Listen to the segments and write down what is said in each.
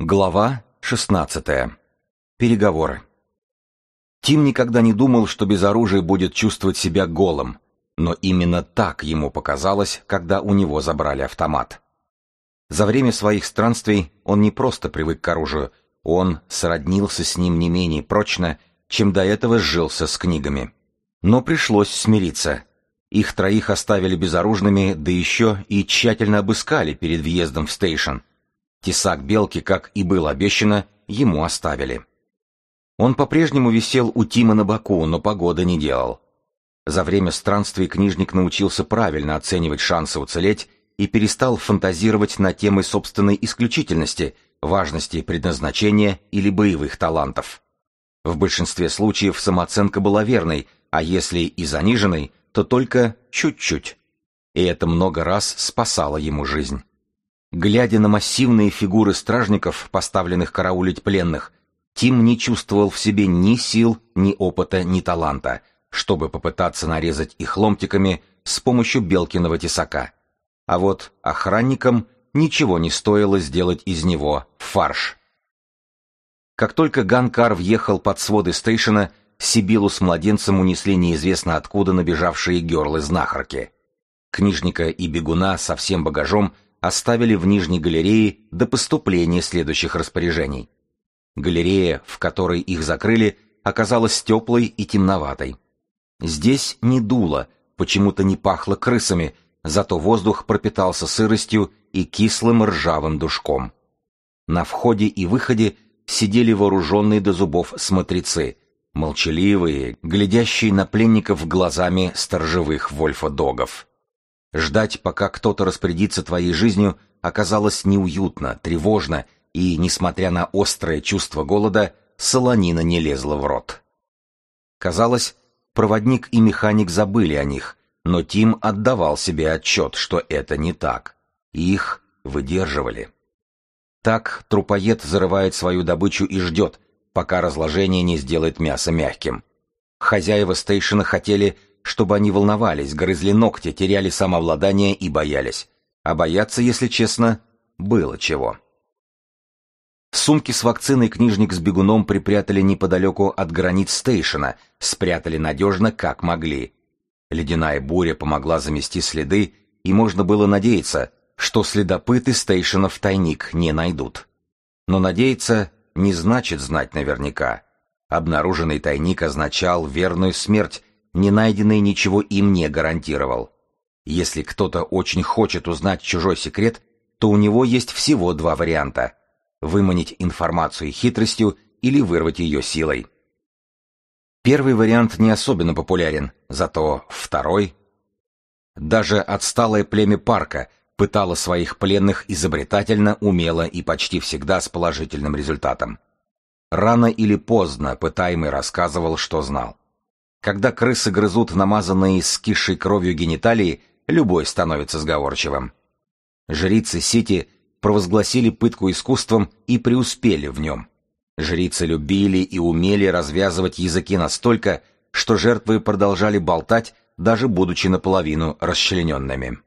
Глава 16. Переговоры. Тим никогда не думал, что без оружия будет чувствовать себя голым, но именно так ему показалось, когда у него забрали автомат. За время своих странствий он не просто привык к оружию, он сроднился с ним не менее прочно, чем до этого сжился с книгами. Но пришлось смириться. Их троих оставили безоружными, да еще и тщательно обыскали перед въездом в стейшн. Тесак белки, как и было обещано, ему оставили. Он по-прежнему висел у Тима на боку, но погода не делал. За время странствий книжник научился правильно оценивать шансы уцелеть и перестал фантазировать на темы собственной исключительности, важности предназначения или боевых талантов. В большинстве случаев самооценка была верной, а если и заниженной, то только чуть-чуть. И это много раз спасало ему жизнь. Глядя на массивные фигуры стражников, поставленных караулить пленных, Тим не чувствовал в себе ни сил, ни опыта, ни таланта, чтобы попытаться нарезать их ломтиками с помощью Белкиного тесака. А вот охранникам ничего не стоило сделать из него фарш. Как только Ганкар въехал под своды стейшена, Сибилу с младенцем унесли неизвестно откуда набежавшие герлы-знахарки. Книжника и бегуна со всем багажом оставили в нижней галерее до поступления следующих распоряжений. Галерея, в которой их закрыли, оказалась теплой и темноватой. Здесь не дуло, почему-то не пахло крысами, зато воздух пропитался сыростью и кислым ржавым душком. На входе и выходе сидели вооруженные до зубов смотрецы, молчаливые, глядящие на пленников глазами сторожевых вольфа-догов. Ждать, пока кто-то распорядится твоей жизнью, оказалось неуютно, тревожно, и, несмотря на острое чувство голода, солонина не лезла в рот. Казалось, проводник и механик забыли о них, но Тим отдавал себе отчет, что это не так. Их выдерживали. Так трупоед зарывает свою добычу и ждет, пока разложение не сделает мясо мягким. Хозяева стейшена хотели, чтобы они волновались, грызли ногти, теряли самообладание и боялись. А бояться, если честно, было чего. Сумки с вакциной книжник с бегуном припрятали неподалеку от границ стейшена, спрятали надежно, как могли. Ледяная буря помогла замести следы, и можно было надеяться, что следопыты стейшена в тайник не найдут. Но надеяться не значит знать наверняка. Обнаруженный тайник означал верную смерть, не найденный ничего им не гарантировал. Если кто-то очень хочет узнать чужой секрет, то у него есть всего два варианта – выманить информацию хитростью или вырвать ее силой. Первый вариант не особенно популярен, зато второй... Даже отсталое племя парка пытало своих пленных изобретательно, умело и почти всегда с положительным результатом. Рано или поздно пытаемый рассказывал, что знал. Когда крысы грызут намазанные скисшей кровью гениталии, любой становится сговорчивым. Жрицы Сити провозгласили пытку искусством и преуспели в нем. Жрицы любили и умели развязывать языки настолько, что жертвы продолжали болтать, даже будучи наполовину расчлененными.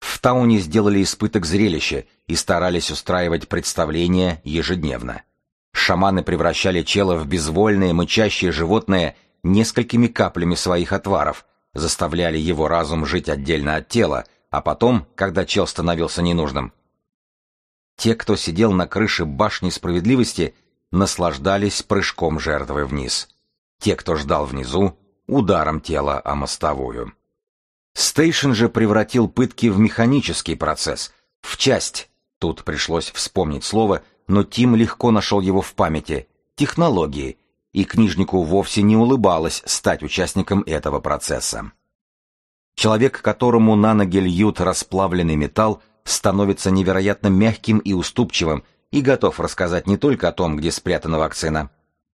В Тауне сделали испыток зрелища и старались устраивать представления ежедневно. Шаманы превращали чела в безвольное мычащее животное несколькими каплями своих отваров, заставляли его разум жить отдельно от тела, а потом, когда чел становился ненужным, те, кто сидел на крыше башни справедливости, наслаждались прыжком жертвы вниз. Те, кто ждал внизу, ударом тела о мостовую. Стейшн же превратил пытки в механический процесс, в часть. Тут пришлось вспомнить слово, но Тим легко нашел его в памяти. Технологии, и книжнику вовсе не улыбалось стать участником этого процесса. Человек, которому на ноги льют расплавленный металл, становится невероятно мягким и уступчивым и готов рассказать не только о том, где спрятана вакцина.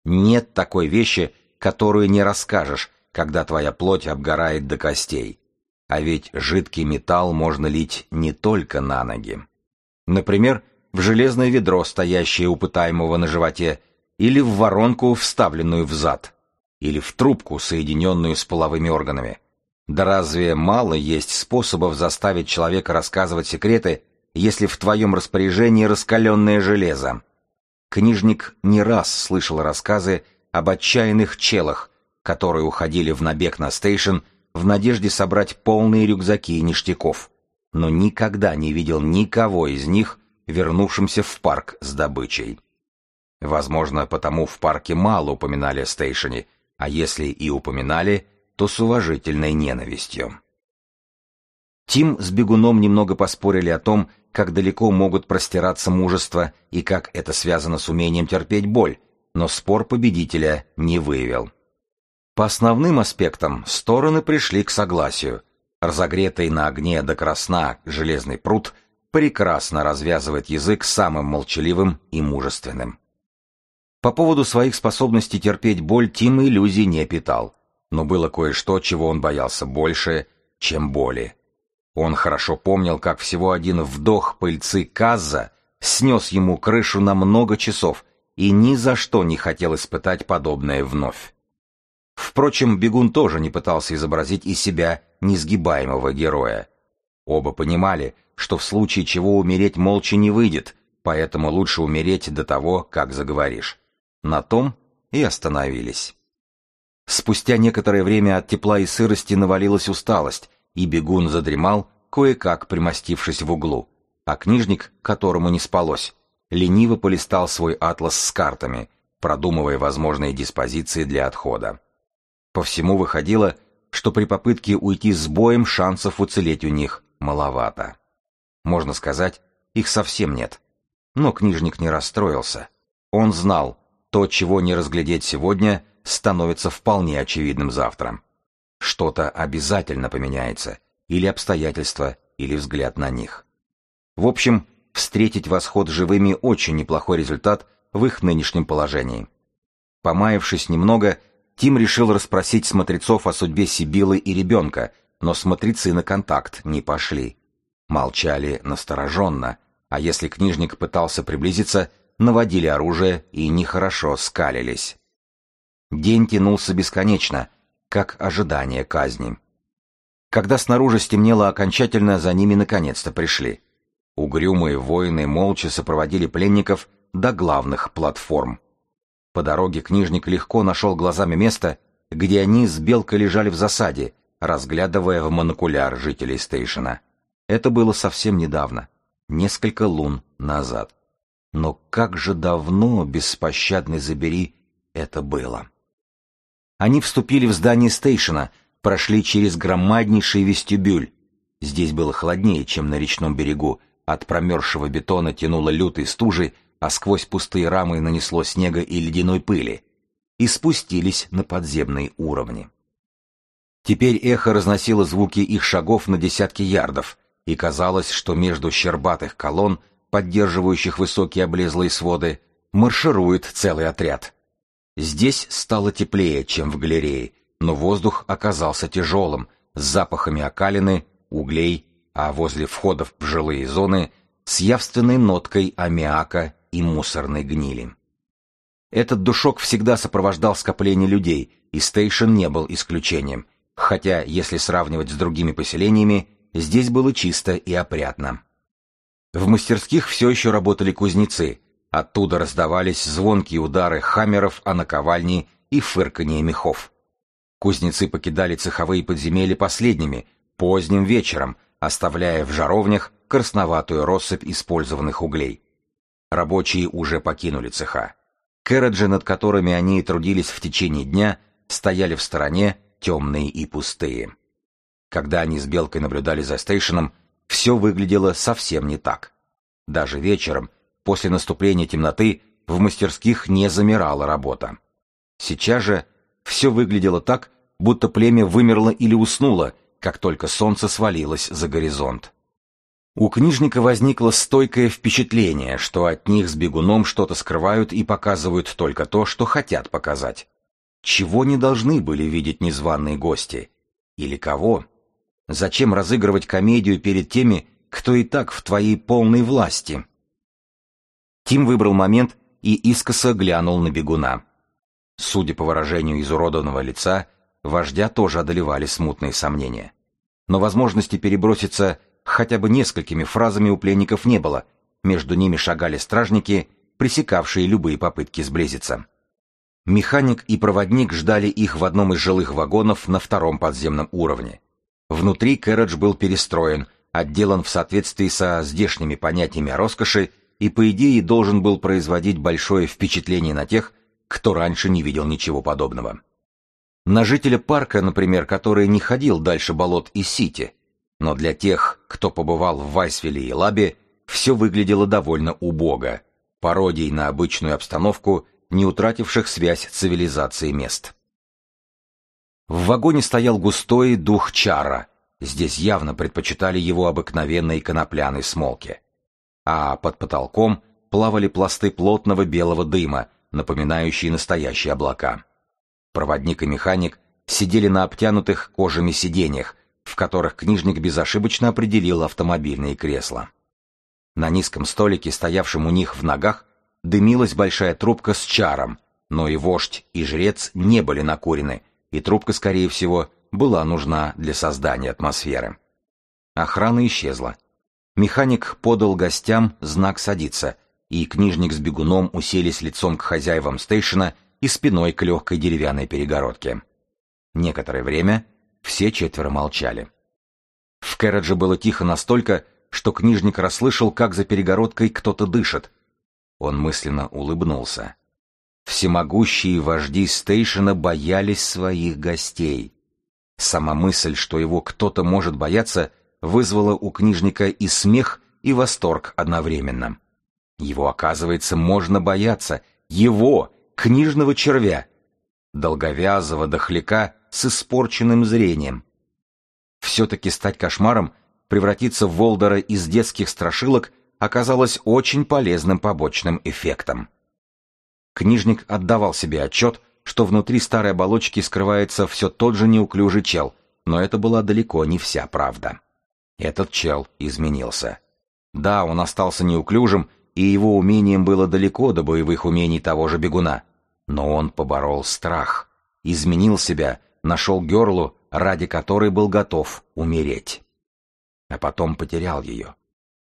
Нет такой вещи, которую не расскажешь, когда твоя плоть обгорает до костей. А ведь жидкий металл можно лить не только на ноги. Например, в железное ведро, стоящее у пытаемого на животе, или в воронку, вставленную в зад, или в трубку, соединенную с половыми органами. Да разве мало есть способов заставить человека рассказывать секреты, если в твоем распоряжении раскаленное железо. Книжник не раз слышал рассказы об отчаянных челах, которые уходили в набег на стейшн в надежде собрать полные рюкзаки ништяков, но никогда не видел никого из них, вернувшимся в парк с добычей. Возможно, потому в парке мало упоминали о стейшене, а если и упоминали, то с уважительной ненавистью. Тим с бегуном немного поспорили о том, как далеко могут простираться мужество и как это связано с умением терпеть боль, но спор победителя не выявил. По основным аспектам стороны пришли к согласию. Разогретый на огне до красна железный пруд прекрасно развязывает язык самым молчаливым и мужественным. По поводу своих способностей терпеть боль Тим иллюзий не питал, но было кое-что, чего он боялся больше, чем боли. Он хорошо помнил, как всего один вдох пыльцы Каза снес ему крышу на много часов и ни за что не хотел испытать подобное вновь. Впрочем, бегун тоже не пытался изобразить из себя несгибаемого героя. Оба понимали, что в случае чего умереть молча не выйдет, поэтому лучше умереть до того, как заговоришь. На том и остановились. Спустя некоторое время от тепла и сырости навалилась усталость, и бегун задремал, кое-как примостившись в углу, а книжник, которому не спалось, лениво полистал свой атлас с картами, продумывая возможные диспозиции для отхода. По всему выходило, что при попытке уйти с боем шансов уцелеть у них маловато. Можно сказать, их совсем нет. Но книжник не расстроился. Он знал, то, чего не разглядеть сегодня, становится вполне очевидным завтра. Что-то обязательно поменяется, или обстоятельства, или взгляд на них. В общем, встретить восход живыми очень неплохой результат в их нынешнем положении. Помаявшись немного, Тим решил расспросить смотрецов о судьбе Сибилы и ребенка, но смотрецы на контакт не пошли. Молчали настороженно, а если книжник пытался приблизиться, наводили оружие и нехорошо скалились. День тянулся бесконечно, как ожидание казни. Когда снаружи стемнело окончательно, за ними наконец-то пришли. Угрюмые воины молча сопроводили пленников до главных платформ. По дороге книжник легко нашел глазами место, где они с Белкой лежали в засаде, разглядывая в монокуляр жителей стейшена. Это было совсем недавно, несколько лун назад. Но как же давно, беспощадный забери, это было. Они вступили в здание стейшена, прошли через громаднейший вестибюль. Здесь было холоднее, чем на речном берегу, от промерзшего бетона тянуло лютой стужей, а сквозь пустые рамы нанесло снега и ледяной пыли, и спустились на подземные уровни. Теперь эхо разносило звуки их шагов на десятки ярдов, и казалось, что между щербатых колонн, поддерживающих высокие облезлые своды, марширует целый отряд. Здесь стало теплее, чем в галерее, но воздух оказался тяжелым, с запахами окалины, углей, а возле входов в жилые зоны с явственной ноткой аммиака и мусорной гнили. Этот душок всегда сопровождал скопление людей, и стейшн не был исключением, хотя, если сравнивать с другими поселениями, здесь было чисто и опрятно. В мастерских все еще работали кузнецы, оттуда раздавались звонкие удары хаммеров о наковальни и фырканье мехов. Кузнецы покидали цеховые подземелья последними, поздним вечером, оставляя в жаровнях красноватую россыпь использованных углей. Рабочие уже покинули цеха. Кэроджи, над которыми они трудились в течение дня, стояли в стороне, темные и пустые. Когда они с Белкой наблюдали за стейшеном, все выглядело совсем не так. Даже вечером, после наступления темноты, в мастерских не замирала работа. Сейчас же все выглядело так, будто племя вымерло или уснуло, как только солнце свалилось за горизонт. У книжника возникло стойкое впечатление, что от них с бегуном что-то скрывают и показывают только то, что хотят показать. Чего не должны были видеть незваные гости? Или кого? Зачем разыгрывать комедию перед теми, кто и так в твоей полной власти? Тим выбрал момент и искоса глянул на бегуна. Судя по выражению изуродованного лица, вождя тоже одолевали смутные сомнения. Но возможности переброситься хотя бы несколькими фразами у пленников не было. Между ними шагали стражники, пресекавшие любые попытки сблизиться. Механик и проводник ждали их в одном из жилых вагонов на втором подземном уровне. Внутри Кэрридж был перестроен, отделан в соответствии со здешними понятиями о роскоши и, по идее, должен был производить большое впечатление на тех, кто раньше не видел ничего подобного. На жителя парка, например, который не ходил дальше болот и Сити, но для тех, кто побывал в Вайсвилле и Лабе, все выглядело довольно убого, пародией на обычную обстановку не утративших связь цивилизации мест. В вагоне стоял густой дух чара, здесь явно предпочитали его обыкновенной конопляной смолки. А под потолком плавали пласты плотного белого дыма, напоминающие настоящие облака. Проводник и механик сидели на обтянутых кожами сиденьях, в которых книжник безошибочно определил автомобильные кресла. На низком столике, стоявшем у них в ногах, дымилась большая трубка с чаром, но и вождь, и жрец не были накурены, и трубка, скорее всего, была нужна для создания атмосферы. Охрана исчезла. Механик подал гостям знак «садиться», и книжник с бегуном уселись лицом к хозяевам стейшена и спиной к легкой деревянной перегородке. Некоторое время все четверо молчали. В Кэрридже было тихо настолько, что книжник расслышал, как за перегородкой кто-то дышит, он мысленно улыбнулся. Всемогущие вожди Стейшена боялись своих гостей. Сама мысль, что его кто-то может бояться, вызвала у книжника и смех, и восторг одновременно. Его, оказывается, можно бояться. Его, книжного червя. Долговязого дохляка с испорченным зрением. Все-таки стать кошмаром, превратиться в Волдера из детских страшилок — оказалось очень полезным побочным эффектом. Книжник отдавал себе отчет, что внутри старой оболочки скрывается все тот же неуклюжий чел, но это была далеко не вся правда. Этот чел изменился. Да, он остался неуклюжим, и его умением было далеко до боевых умений того же бегуна. Но он поборол страх, изменил себя, нашел Герлу, ради которой был готов умереть. А потом потерял ее.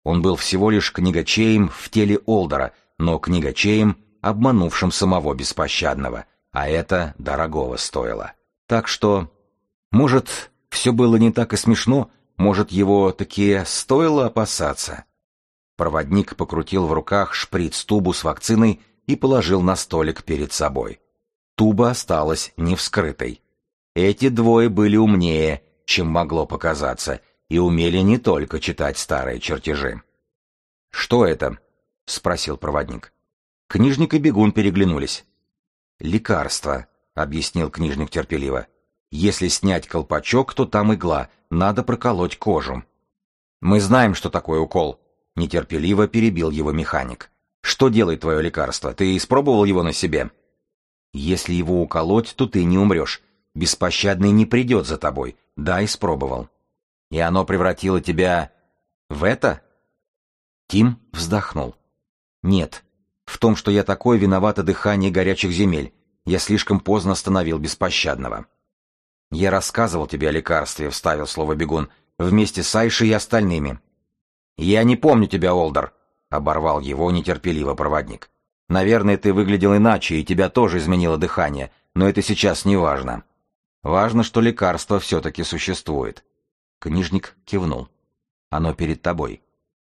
Он был всего лишь книгачеем в теле Олдера, но книгачеем, обманувшим самого беспощадного, а это дорогого стоило. Так что, может, все было не так и смешно, может, его таки стоило опасаться. Проводник покрутил в руках шприц-тубу с вакциной и положил на столик перед собой. Туба осталась невскрытой. Эти двое были умнее, чем могло показаться, и умели не только читать старые чертежи. «Что это?» — спросил проводник. Книжник и бегун переглянулись. «Лекарство», — объяснил книжник терпеливо. «Если снять колпачок, то там игла, надо проколоть кожу». «Мы знаем, что такое укол», — нетерпеливо перебил его механик. «Что делает твое лекарство? Ты испробовал его на себе?» «Если его уколоть, то ты не умрешь. Беспощадный не придет за тобой. Да, испробовал». И оно превратило тебя в это? Тим вздохнул. Нет, в том, что я такой, виновато дыхание горячих земель. Я слишком поздно остановил беспощадного. Я рассказывал тебе о лекарстве, вставил слово бегун, вместе с Айшей и остальными. Я не помню тебя, Олдер, оборвал его нетерпеливо проводник. Наверное, ты выглядел иначе, и тебя тоже изменило дыхание, но это сейчас не важно. Важно, что лекарство все-таки существует. Книжник кивнул. «Оно перед тобой.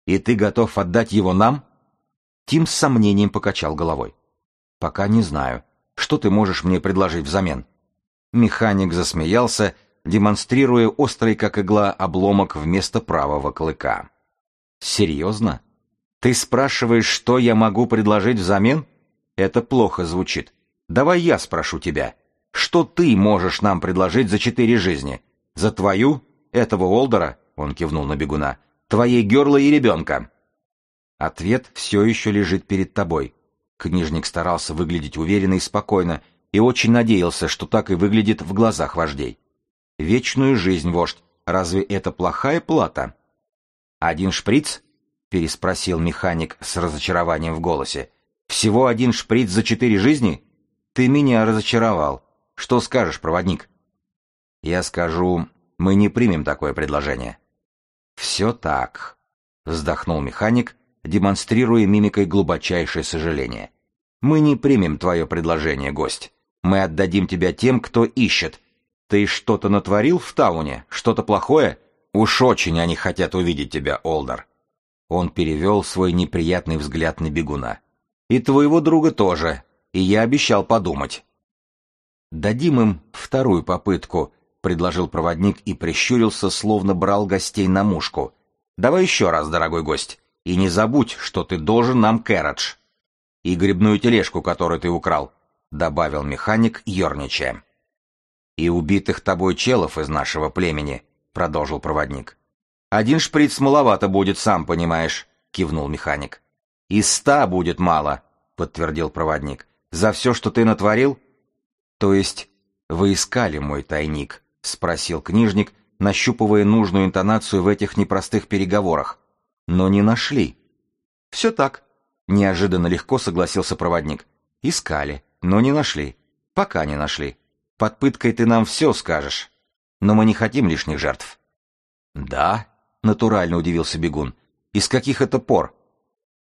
И ты готов отдать его нам?» Тим с сомнением покачал головой. «Пока не знаю. Что ты можешь мне предложить взамен?» Механик засмеялся, демонстрируя острый, как игла, обломок вместо правого клыка. «Серьезно? Ты спрашиваешь, что я могу предложить взамен? Это плохо звучит. Давай я спрошу тебя. Что ты можешь нам предложить за четыре жизни? За твою этого Олдера, он кивнул на бегуна, твоей Герла и ребенка. Ответ все еще лежит перед тобой. Книжник старался выглядеть уверенно и спокойно, и очень надеялся, что так и выглядит в глазах вождей. Вечную жизнь, вождь, разве это плохая плата? Один шприц? переспросил механик с разочарованием в голосе. Всего один шприц за четыре жизни? Ты меня разочаровал. Что скажешь, проводник? Я скажу, мы не примем такое предложение. «Все так», — вздохнул механик, демонстрируя мимикой глубочайшее сожаление. «Мы не примем твое предложение, гость. Мы отдадим тебя тем, кто ищет. Ты что-то натворил в Тауне? Что-то плохое? Уж очень они хотят увидеть тебя, Олдер». Он перевел свой неприятный взгляд на бегуна. «И твоего друга тоже. И я обещал подумать». «Дадим им вторую попытку», — предложил проводник и прищурился, словно брал гостей на мушку. «Давай еще раз, дорогой гость, и не забудь, что ты должен нам кэротж. И грибную тележку, которую ты украл», — добавил механик, ерничая. «И убитых тобой челов из нашего племени», — продолжил проводник. «Один шприц маловато будет, сам понимаешь», — кивнул механик. «И ста будет мало», — подтвердил проводник. «За все, что ты натворил?» «То есть вы искали мой тайник?» — спросил книжник, нащупывая нужную интонацию в этих непростых переговорах. «Но не нашли». «Все так», — неожиданно легко согласился проводник. «Искали, но не нашли. Пока не нашли. Под пыткой ты нам все скажешь. Но мы не хотим лишних жертв». «Да?» — натурально удивился бегун. «Из каких это пор?»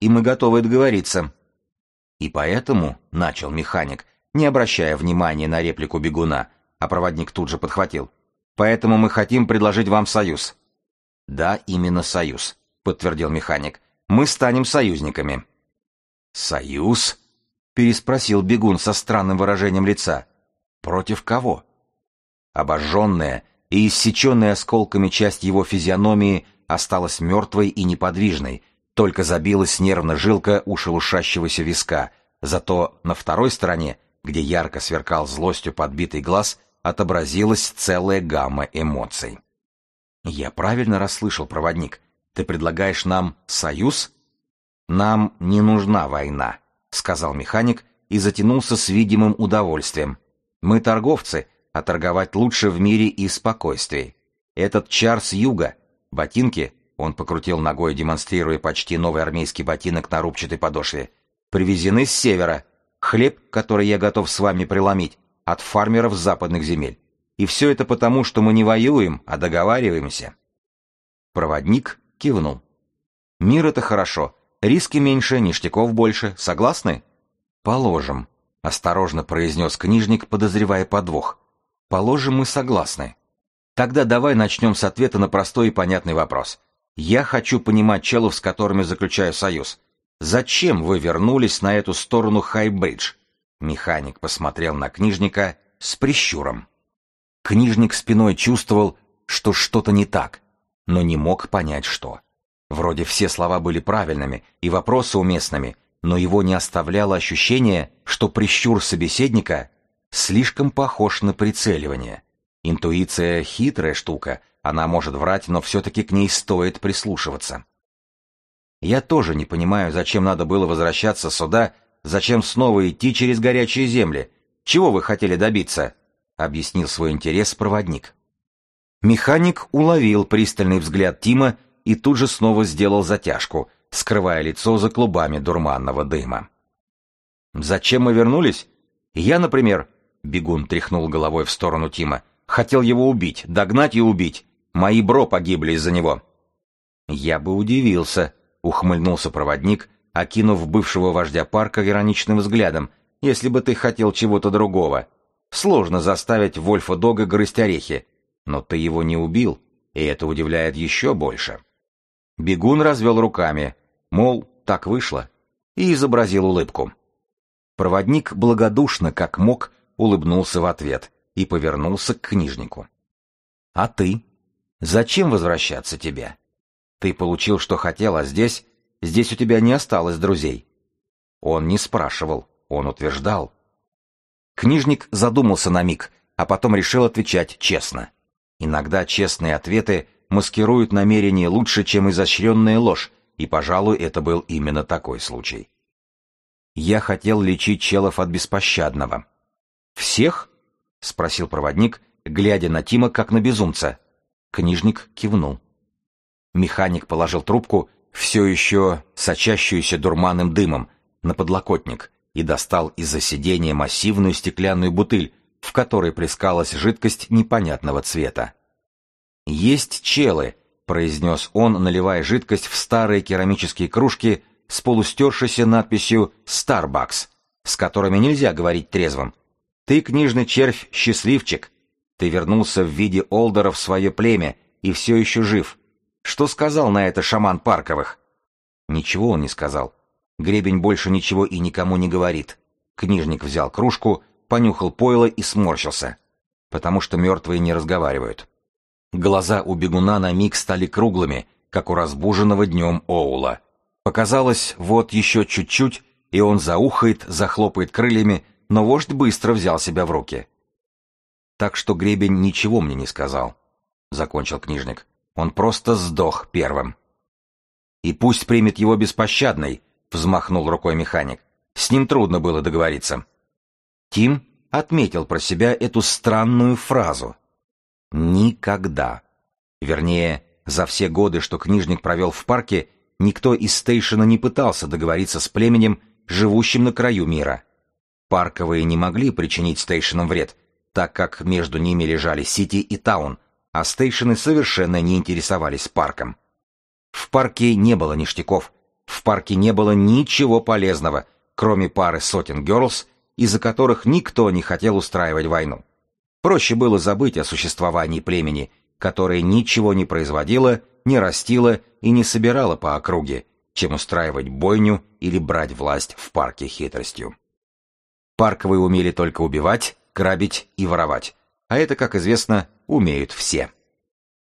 «И мы готовы договориться». «И поэтому», — начал механик, не обращая внимания на реплику бегуна, а проводник тут же подхватил. «Поэтому мы хотим предложить вам союз». «Да, именно союз», — подтвердил механик. «Мы станем союзниками». «Союз?» — переспросил бегун со странным выражением лица. «Против кого?» Обожженная, и иссеченная осколками часть его физиономии осталась мертвой и неподвижной, только забилась нервно жилка у шелушащегося виска, зато на второй стороне, где ярко сверкал злостью подбитый глаз, отобразилась целая гамма эмоций. «Я правильно расслышал, проводник. Ты предлагаешь нам союз?» «Нам не нужна война», — сказал механик и затянулся с видимым удовольствием. «Мы торговцы, а торговать лучше в мире и спокойствии. Этот чар с юга, ботинки, он покрутил ногой, демонстрируя почти новый армейский ботинок на рубчатой подошве, привезены с севера. Хлеб, который я готов с вами преломить, от фармеров западных земель. И все это потому, что мы не воюем, а договариваемся. Проводник кивнул. Мир — это хорошо. Риски меньше, ништяков больше. Согласны? Положим, — осторожно произнес книжник, подозревая подвох. Положим, мы согласны. Тогда давай начнем с ответа на простой и понятный вопрос. Я хочу понимать челов, с которыми заключаю союз. Зачем вы вернулись на эту сторону Хайбридж? Механик посмотрел на книжника с прищуром. Книжник спиной чувствовал, что что-то не так, но не мог понять, что. Вроде все слова были правильными и вопросы уместными, но его не оставляло ощущение, что прищур собеседника слишком похож на прицеливание. Интуиция — хитрая штука, она может врать, но все-таки к ней стоит прислушиваться. Я тоже не понимаю, зачем надо было возвращаться сюда, зачем снова идти через горячие земли. Чего вы хотели добиться? Объяснил свой интерес проводник. Механик уловил пристальный взгляд Тима и тут же снова сделал затяжку, скрывая лицо за клубами дурманного дыма. «Зачем мы вернулись? Я, например, Бегун тряхнул головой в сторону Тима. «Хотел его убить, догнать и убить. Мои бро погибли из-за него». «Я бы удивился», — ухмыльнулся проводник, окинув бывшего вождя парка ироничным взглядом, «если бы ты хотел чего-то другого. Сложно заставить Вольфа Дога грызть орехи, но ты его не убил, и это удивляет еще больше». Бегун развел руками, мол, так вышло, и изобразил улыбку. Проводник благодушно, как мог, улыбнулся в ответ и повернулся к книжнику. «А ты? Зачем возвращаться тебе? Ты получил, что хотел, а здесь... Здесь у тебя не осталось друзей». Он не спрашивал, он утверждал. Книжник задумался на миг, а потом решил отвечать честно. Иногда честные ответы маскируют намерение лучше, чем изощренная ложь, и, пожалуй, это был именно такой случай. Я хотел лечить челов от беспощадного. «Всех?» — спросил проводник, глядя на Тима как на безумца. Книжник кивнул. Механик положил трубку, все еще сочащуюся дурманным дымом, на подлокотник и достал из-за сидения массивную стеклянную бутыль, в которой плескалась жидкость непонятного цвета. «Есть челы», — произнес он, наливая жидкость в старые керамические кружки с полустершейся надписью «Starbucks», с которыми нельзя говорить трезвым. «Ты, книжный червь, счастливчик. Ты вернулся в виде Олдера в свое племя и все еще жив. Что сказал на это шаман Парковых?» Ничего он не сказал. Гребень больше ничего и никому не говорит. Книжник взял кружку, понюхал пойло и сморщился. Потому что мертвые не разговаривают. Глаза у бегуна на миг стали круглыми, как у разбуженного днем Оула. Показалось, вот еще чуть-чуть, и он заухает, захлопает крыльями, но вождь быстро взял себя в руки. Так что гребень ничего мне не сказал, — закончил книжник. Он просто сдох первым. И пусть примет его беспощадный, — взмахнул рукой механик. С ним трудно было договориться. Тим отметил про себя эту странную фразу. Никогда. Вернее, за все годы, что книжник провел в парке, никто из стейшена не пытался договориться с племенем, живущим на краю мира. Парковые не могли причинить стейшенам вред, так как между ними лежали Сити и Таун, а стейшены совершенно не интересовались парком. В парке не было ништяков, в парке не было ничего полезного, кроме пары сотен герлс, из-за которых никто не хотел устраивать войну. Проще было забыть о существовании племени, которое ничего не производило, не растило и не собирало по округе, чем устраивать бойню или брать власть в парке хитростью. Парковые умели только убивать, грабить и воровать, а это, как известно, умеют все.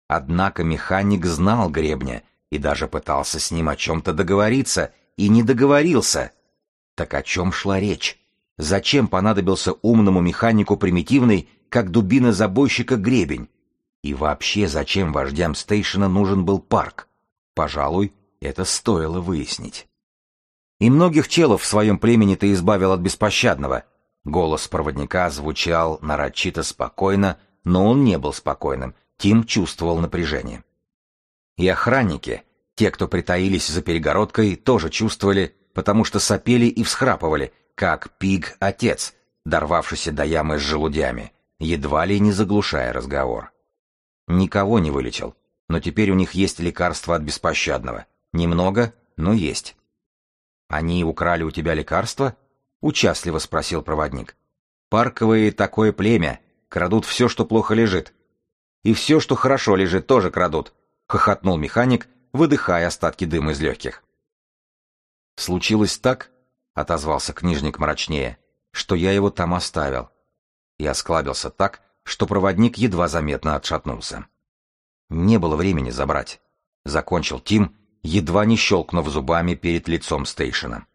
Однако механик знал гребня и даже пытался с ним о чем-то договориться, и не договорился. Так о чем шла речь? Зачем понадобился умному механику примитивный, как дубина забойщика, гребень? И вообще, зачем вождям стейшена нужен был парк? Пожалуй, это стоило выяснить. И многих челов в своем племени ты избавил от беспощадного. Голос проводника звучал нарочито спокойно, но он не был спокойным. Тим чувствовал напряжение. И охранники, те, кто притаились за перегородкой, тоже чувствовали, потому что сопели и всхрапывали, как пиг-отец, дорвавшийся до ямы с желудями, едва ли не заглушая разговор. Никого не вылечил, но теперь у них есть лекарство от беспощадного. Немного, но есть. «Они украли у тебя лекарство?» — участливо спросил проводник. «Парковые такое племя, крадут все, что плохо лежит. И все, что хорошо лежит, тоже крадут», — хохотнул механик, выдыхая остатки дыма из легких. «Случилось так», — отозвался книжник мрачнее, — «что я его там оставил». И осклабился так, что проводник едва заметно отшатнулся. Не было времени забрать. Закончил Тим, едва не щелкнув зубами перед лицом Стейшена.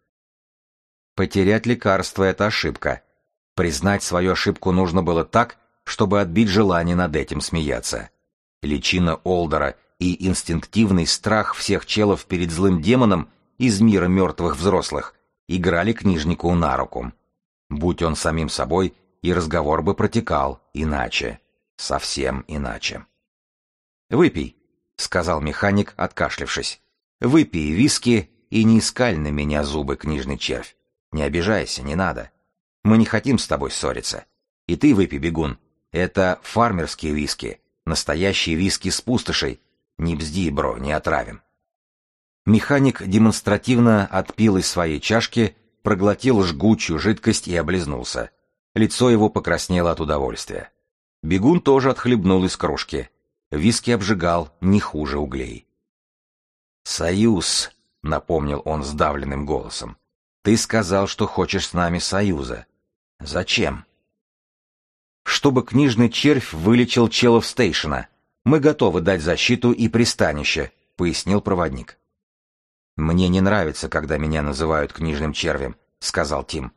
Потерять лекарство — это ошибка. Признать свою ошибку нужно было так, чтобы отбить желание над этим смеяться. Личина Олдера и инстинктивный страх всех челов перед злым демоном из мира мертвых взрослых играли книжнику на руку. Будь он самим собой, и разговор бы протекал иначе, совсем иначе. «Выпей», — сказал механик, откашлившись. «Выпей виски и не искаль на меня зубы, книжный червь. Не обижайся, не надо. Мы не хотим с тобой ссориться. И ты выпей, бегун. Это фармерские виски, настоящие виски с пустошей. Не бзди, бро, не отравим». Механик демонстративно отпил из своей чашки, проглотил жгучую жидкость и облизнулся. Лицо его покраснело от удовольствия. Бегун тоже отхлебнул из кружки. Виски обжигал не хуже углей. «Союз», — напомнил он сдавленным голосом. «Ты сказал, что хочешь с нами союза. Зачем?» «Чтобы книжный червь вылечил челов стейшена. Мы готовы дать защиту и пристанище», — пояснил проводник. «Мне не нравится, когда меня называют книжным червем», — сказал Тим.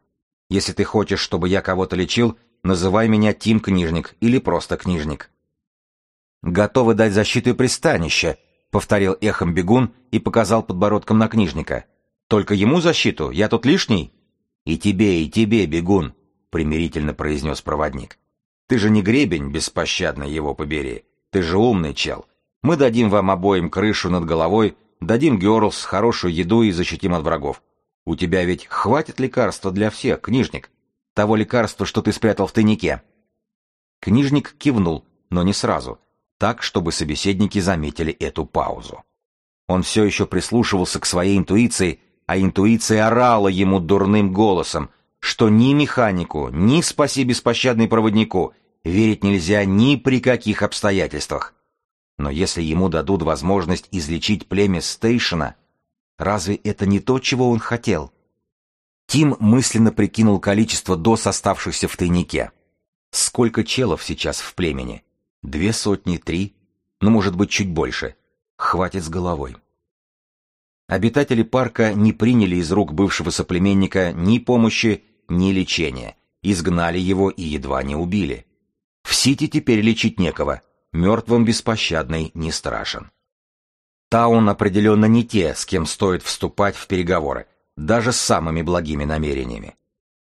«Если ты хочешь, чтобы я кого-то лечил, называй меня Тим Книжник или просто Книжник». «Готовы дать защиту и пристанище», — повторил эхом бегун и показал подбородком на книжника. «Только ему защиту? Я тут лишний?» «И тебе, и тебе, бегун», — примирительно произнес проводник. «Ты же не гребень, беспощадно его побери. Ты же умный чел. Мы дадим вам обоим крышу над головой, дадим герлс, хорошую еду и защитим от врагов. У тебя ведь хватит лекарства для всех, книжник. Того лекарства, что ты спрятал в тайнике». Книжник кивнул, но не сразу — так, чтобы собеседники заметили эту паузу. Он все еще прислушивался к своей интуиции, а интуиция орала ему дурным голосом, что ни механику, ни спаси беспощадный проводнику верить нельзя ни при каких обстоятельствах. Но если ему дадут возможность излечить племя Стейшена, разве это не то, чего он хотел? Тим мысленно прикинул количество доз, оставшихся в тайнике. Сколько челов сейчас в племени? Две сотни, три? Ну, может быть, чуть больше. Хватит с головой. Обитатели парка не приняли из рук бывшего соплеменника ни помощи, ни лечения. Изгнали его и едва не убили. В Сити теперь лечить некого. Мертвым беспощадный не страшен. Таун определенно не те, с кем стоит вступать в переговоры, даже с самыми благими намерениями.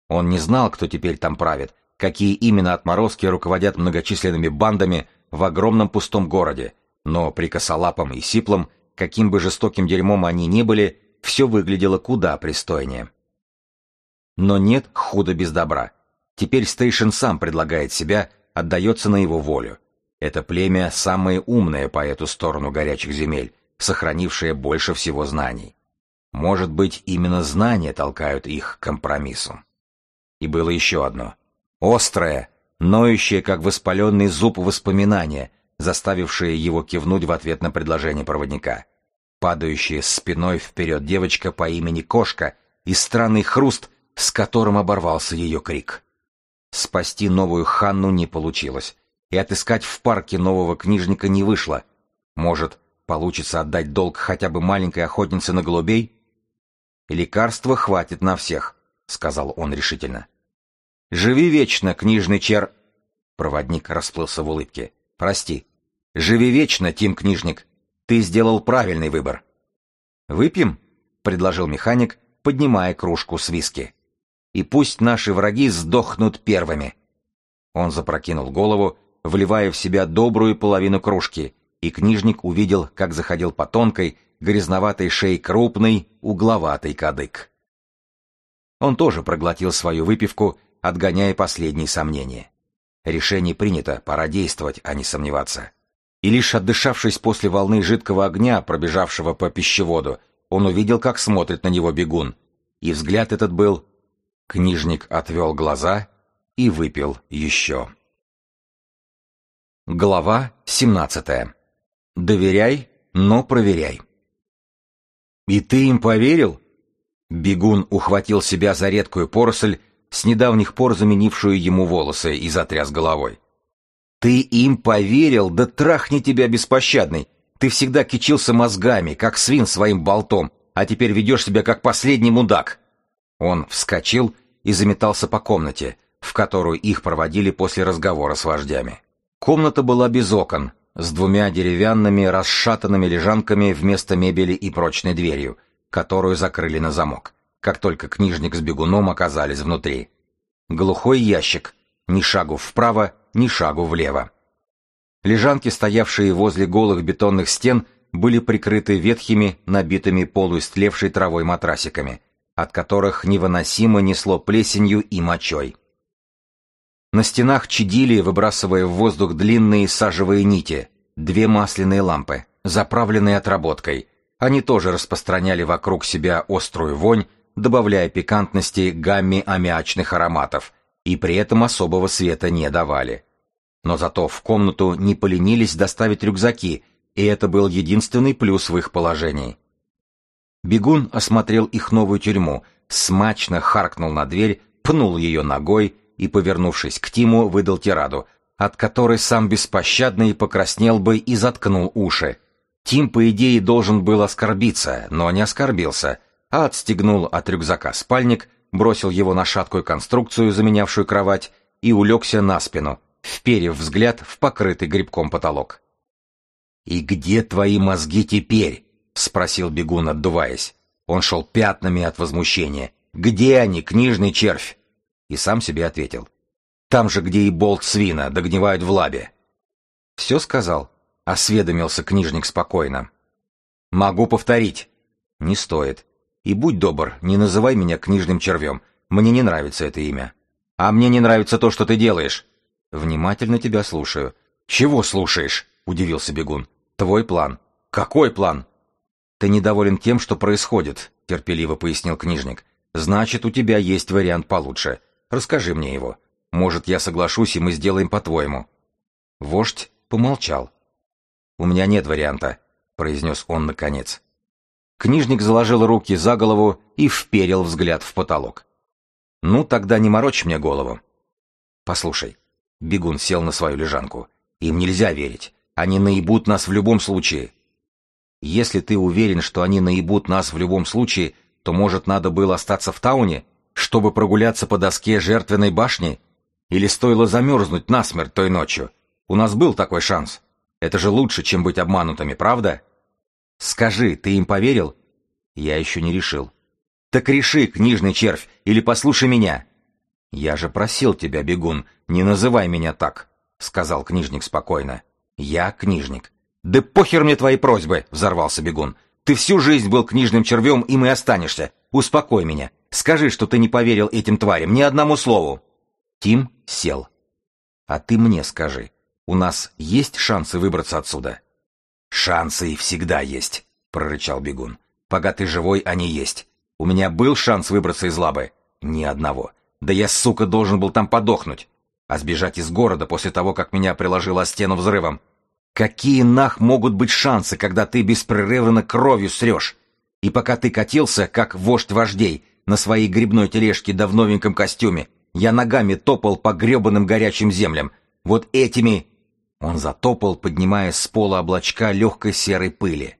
Он не знал, кто теперь там правит, какие именно отморозки руководят многочисленными бандами в огромном пустом городе, но при косолапом и сиплом, каким бы жестоким дерьмом они ни были, все выглядело куда пристойнее. Но нет худа без добра. Теперь Стейшн сам предлагает себя, отдается на его волю. Это племя самое умное по эту сторону горячих земель, сохранившее больше всего знаний. Может быть, именно знания толкают их к компромиссу. И было еще одно. Острое, ноющее, как воспаленный зуб воспоминания, заставившее его кивнуть в ответ на предложение проводника. Падающая спиной вперед девочка по имени Кошка и странный хруст, с которым оборвался ее крик. Спасти новую Ханну не получилось, и отыскать в парке нового книжника не вышло. Может, получится отдать долг хотя бы маленькой охотнице на голубей? «Лекарства хватит на всех», — сказал он решительно. «Живи вечно, книжный чер...» Проводник расплылся в улыбке. «Прости. Живи вечно, Тим Книжник. Ты сделал правильный выбор». «Выпьем?» — предложил механик, поднимая кружку с виски. «И пусть наши враги сдохнут первыми». Он запрокинул голову, вливая в себя добрую половину кружки, и книжник увидел, как заходил по тонкой, грязноватой шее крупный, угловатый кадык. Он тоже проглотил свою выпивку, отгоняя последние сомнения. Решение принято, пора действовать, а не сомневаться. И лишь отдышавшись после волны жидкого огня, пробежавшего по пищеводу, он увидел, как смотрит на него бегун. И взгляд этот был... Книжник отвел глаза и выпил еще. Глава 17. Доверяй, но проверяй. «И ты им поверил?» Бегун ухватил себя за редкую поросль, с недавних пор заменившую ему волосы, и затряс головой. «Ты им поверил? Да трахни тебя беспощадный! Ты всегда кичился мозгами, как свин своим болтом, а теперь ведешь себя как последний мудак!» Он вскочил и заметался по комнате, в которую их проводили после разговора с вождями. Комната была без окон, с двумя деревянными расшатанными лежанками вместо мебели и прочной дверью, которую закрыли на замок, как только книжник с бегуном оказались внутри. Глухой ящик, ни шагу вправо, ни шагу влево. Лежанки, стоявшие возле голых бетонных стен, были прикрыты ветхими, набитыми полуистлевшей травой матрасиками, от которых невыносимо несло плесенью и мочой. На стенах чадили, выбрасывая в воздух длинные сажевые нити, две масляные лампы, заправленные отработкой. Они тоже распространяли вокруг себя острую вонь, добавляя пикантности гамме аммиачных ароматов, и при этом особого света не давали. Но зато в комнату не поленились доставить рюкзаки, и это был единственный плюс в их положении. Бегун осмотрел их новую тюрьму, смачно харкнул на дверь, пнул ее ногой и, повернувшись к Тиму, выдал тираду, от которой сам беспощадный покраснел бы и заткнул уши. Тим, по идее, должен был оскорбиться, но не оскорбился, а отстегнул от рюкзака спальник, бросил его на шаткую конструкцию, заменявшую кровать, и улегся на спину, вперев взгляд в покрытый грибком потолок. «И где твои мозги теперь?» — спросил бегун, отдуваясь. Он шел пятнами от возмущения. «Где они, книжный червь?» И сам себе ответил. Там же, где и болт свина, догнивают в лабе. Все сказал, осведомился книжник спокойно. Могу повторить. Не стоит. И будь добр, не называй меня книжным червем. Мне не нравится это имя. А мне не нравится то, что ты делаешь. Внимательно тебя слушаю. Чего слушаешь? — удивился бегун. «Твой план». «Какой план?» «Ты недоволен тем, что происходит», — терпеливо пояснил книжник. «Значит, у тебя есть вариант получше. Расскажи мне его. Может, я соглашусь, и мы сделаем по-твоему». Вождь помолчал. «У меня нет варианта», — произнес он наконец. Книжник заложил руки за голову и вперил взгляд в потолок. «Ну, тогда не морочь мне голову». «Послушай». Бегун сел на свою лежанку. «Им нельзя верить. Они наебут нас в любом случае». «Если ты уверен, что они наебут нас в любом случае, то, может, надо было остаться в Тауне, чтобы прогуляться по доске жертвенной башни? Или стоило замерзнуть насмерть той ночью? У нас был такой шанс. Это же лучше, чем быть обманутыми, правда?» Скажи, ты им поверил? Я еще не решил. Так реши, книжный червь, или послушай меня. Я же просил тебя, бегун, не называй меня так, сказал книжник спокойно. Я книжник. Да похер мне твои просьбы, взорвался бегун. Ты всю жизнь был книжным червем, и останешься. Успокой меня. Скажи, что ты не поверил этим тварям, ни одному слову. Тим сел. А ты мне скажи, у нас есть шансы выбраться отсюда? «Шансы всегда есть», — прорычал бегун. «Пока ты живой, они есть. У меня был шанс выбраться из лабы? Ни одного. Да я, сука, должен был там подохнуть. А сбежать из города после того, как меня приложило о стену взрывом? Какие нах могут быть шансы, когда ты беспрерывно кровью срешь? И пока ты катился, как вождь вождей, на своей грибной тележке да в новеньком костюме, я ногами топал по гребаным горячим землям. Вот этими он затопал, поднимая с пола облачка легкой серой пыли.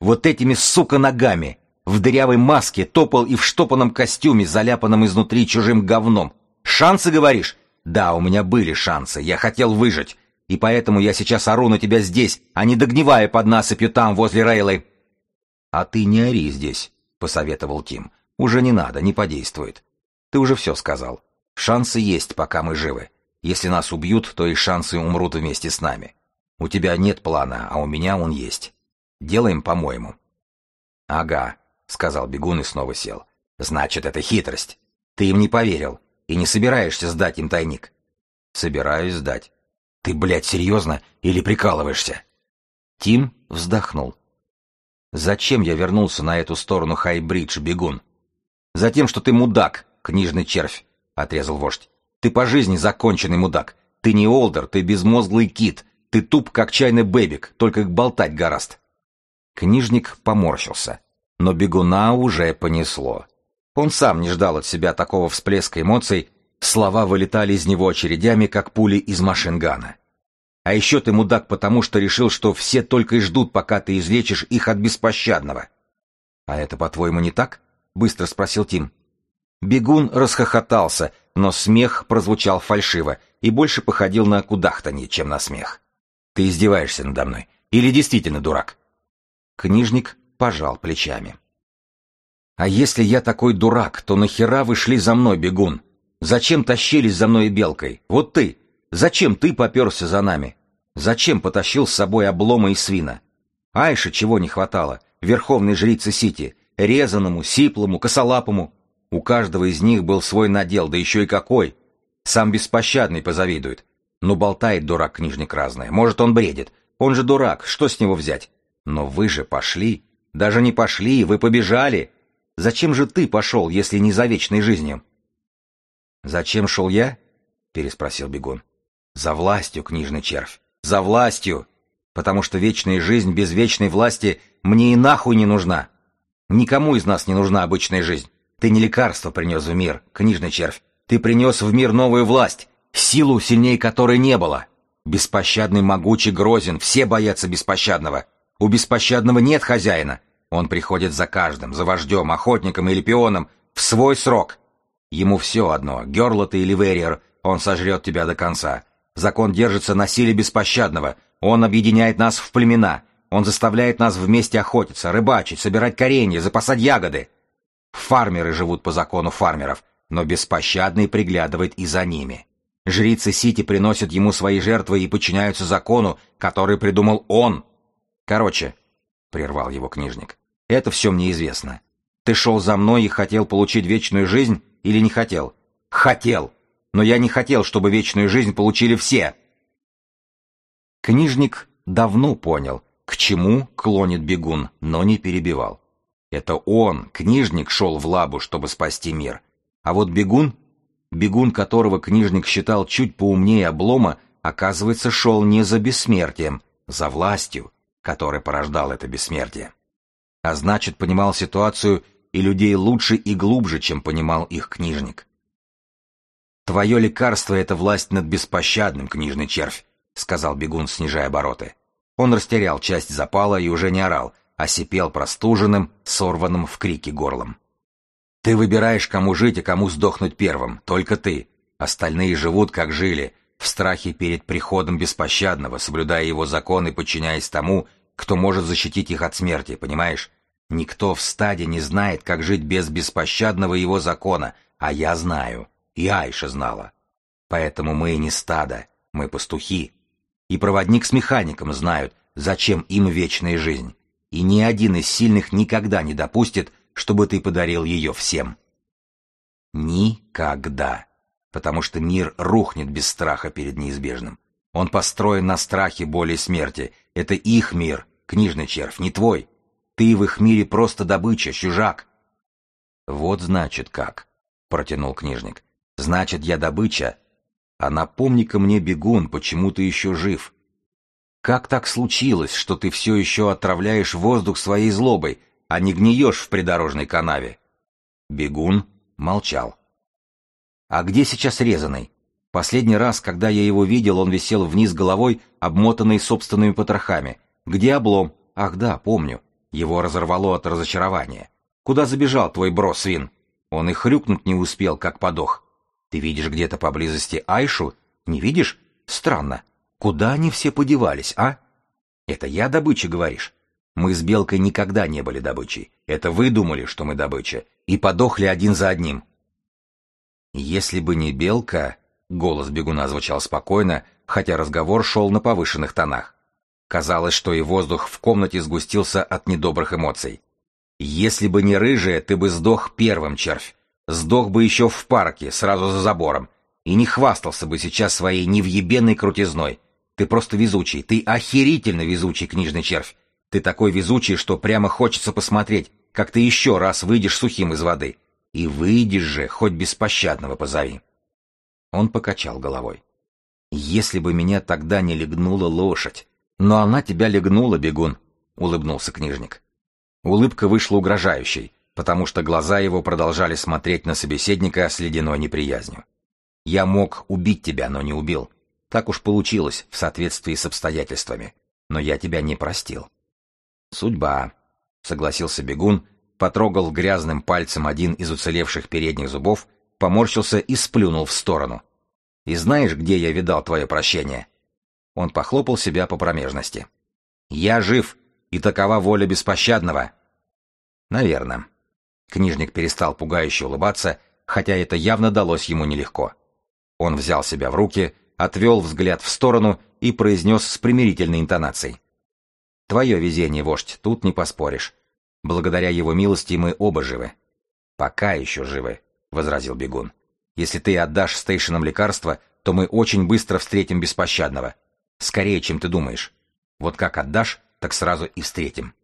Вот этими, сука, ногами! В дырявой маске топал и в штопанном костюме, заляпанном изнутри чужим говном. Шансы, говоришь? Да, у меня были шансы, я хотел выжить. И поэтому я сейчас ору на тебя здесь, а не догнивая под насыпью там, возле Рейлы. А ты не ори здесь, посоветовал Тим. Уже не надо, не подействует. Ты уже все сказал. Шансы есть, пока мы живы. Если нас убьют, то и шансы умрут вместе с нами. У тебя нет плана, а у меня он есть. Делаем по-моему. Ага, сказал бегун и снова сел. Значит, это хитрость. Ты им не поверил и не собираешься сдать им тайник. Собираюсь сдать. Ты, блядь, серьезно или прикалываешься? Тим вздохнул. Зачем я вернулся на эту сторону Хайбридж, бегун? Затем, что ты мудак, книжный червь, отрезал вождь. Ты по жизни законченный мудак. Ты не Олдер, ты безмозглый кит. Ты туп, как чайный бэбик, только болтать гораст. Книжник поморщился. Но бегуна уже понесло. Он сам не ждал от себя такого всплеска эмоций, слова вылетали из него очередями, как пули из машингана. А еще ты мудак потому, что решил, что все только и ждут, пока ты излечишь их от беспощадного. — А это, по-твоему, не так? — быстро спросил Тим. Бегун расхохотался, но смех прозвучал фальшиво и больше походил на кудахтанье, чем на смех. «Ты издеваешься надо мной? Или действительно дурак?» Книжник пожал плечами. «А если я такой дурак, то нахера вы шли за мной, бегун? Зачем тащились за мной белкой? Вот ты! Зачем ты поперся за нами? Зачем потащил с собой облома и свина? Айше чего не хватало? Верховной жрицы Сити, резаному, сиплому, косолапому. У каждого из них был свой надел, да еще и какой. Сам беспощадный позавидует. Ну, болтает дурак книжник разное. Может, он бредит. Он же дурак, что с него взять? Но вы же пошли. Даже не пошли, вы побежали. Зачем же ты пошел, если не за вечной жизнью? Зачем шел я? Переспросил бегун. За властью, книжный червь. За властью. Потому что вечная жизнь без вечной власти мне и нахуй не нужна. Никому из нас не нужна обычная жизнь. Ты не лекарство принес в мир, книжный червь. Ты принес в мир новую власть, силу, сильнее которой не было. Беспощадный, могучий, грозен, все боятся беспощадного. У беспощадного нет хозяина. Он приходит за каждым, за вождем, охотником или пионом, в свой срок. Ему все одно, Герла ты или Верриер, он сожрет тебя до конца. Закон держится на силе беспощадного. Он объединяет нас в племена. Он заставляет нас вместе охотиться, рыбачить, собирать коренья, запасать ягоды. Фармеры живут по закону фармеров, но беспощадный приглядывает и за ними. Жрицы Сити приносят ему свои жертвы и подчиняются закону, который придумал он. Короче, — прервал его книжник, — это все мне известно. Ты шел за мной и хотел получить вечную жизнь или не хотел? Хотел! Но я не хотел, чтобы вечную жизнь получили все. Книжник давно понял, к чему клонит бегун, но не перебивал. Это он, книжник, шел в лабу, чтобы спасти мир. А вот бегун, бегун которого книжник считал чуть поумнее облома, оказывается, шел не за бессмертием, за властью, которая порождала это бессмертие. А значит, понимал ситуацию и людей лучше и глубже, чем понимал их книжник. «Твое лекарство — это власть над беспощадным, книжный червь», — сказал бегун, снижая обороты. Он растерял часть запала и уже не орал, а сипел простуженным, сорванным в крике горлом. «Ты выбираешь, кому жить, а кому сдохнуть первым, только ты. Остальные живут, как жили, в страхе перед приходом беспощадного, соблюдая его законы и подчиняясь тому, кто может защитить их от смерти, понимаешь? Никто в стаде не знает, как жить без беспощадного его закона, а я знаю, и Айша знала. Поэтому мы не стадо, мы пастухи. И проводник с механиком знают, зачем им вечная жизнь. И ни один из сильных никогда не допустит, чтобы ты подарил ее всем. Никогда. Потому что мир рухнет без страха перед неизбежным. Он построен на страхе боли и смерти. Это их мир, книжный червь, не твой. Ты в их мире просто добыча, чужак. Вот значит как, протянул книжник. Значит, я добыча, а напомни-ка мне, бегун, почему ты еще жив? Как так случилось, что ты все еще отравляешь воздух своей злобой, а не гниешь в придорожной канаве? Бегун молчал. А где сейчас резаный? Последний раз, когда я его видел, он висел вниз головой, обмотанный собственными потрохами. Где облом? Ах да, помню. Его разорвало от разочарования. Куда забежал твой бро, свин? Он и хрюкнуть не успел, как подох. Ты видишь где-то поблизости Айшу? Не видишь? Странно. Куда они все подевались, а? Это я добыча, говоришь? Мы с Белкой никогда не были добычей. Это вы думали, что мы добыча, и подохли один за одним. Если бы не Белка... Голос бегуна звучал спокойно, хотя разговор шел на повышенных тонах. Казалось, что и воздух в комнате сгустился от недобрых эмоций. «Если бы не рыжая, ты бы сдох первым, червь. Сдох бы еще в парке, сразу за забором. И не хвастался бы сейчас своей невъебенной крутизной. Ты просто везучий, ты охерительно везучий, книжный червь. Ты такой везучий, что прямо хочется посмотреть, как ты еще раз выйдешь сухим из воды. И выйдешь же, хоть беспощадного позови. Он покачал головой. Если бы меня тогда не легнула лошадь. Но она тебя легнула, бегун, улыбнулся книжник. Улыбка вышла угрожающей, потому что глаза его продолжали смотреть на собеседника с ледяной неприязнью. «Я мог убить тебя, но не убил. Так уж получилось, в соответствии с обстоятельствами. Но я тебя не простил». «Судьба», — согласился бегун, потрогал грязным пальцем один из уцелевших передних зубов, поморщился и сплюнул в сторону. «И знаешь, где я видал твое прощение?» Он похлопал себя по промежности. «Я жив, и такова воля беспощадного». «Наверно», Книжник перестал пугающе улыбаться, хотя это явно далось ему нелегко. Он взял себя в руки, отвел взгляд в сторону и произнес с примирительной интонацией. «Твое везение, вождь, тут не поспоришь. Благодаря его милости мы оба живы». «Пока еще живы», — возразил бегун. «Если ты отдашь стейшенам лекарства, то мы очень быстро встретим беспощадного. Скорее, чем ты думаешь. Вот как отдашь, так сразу и встретим».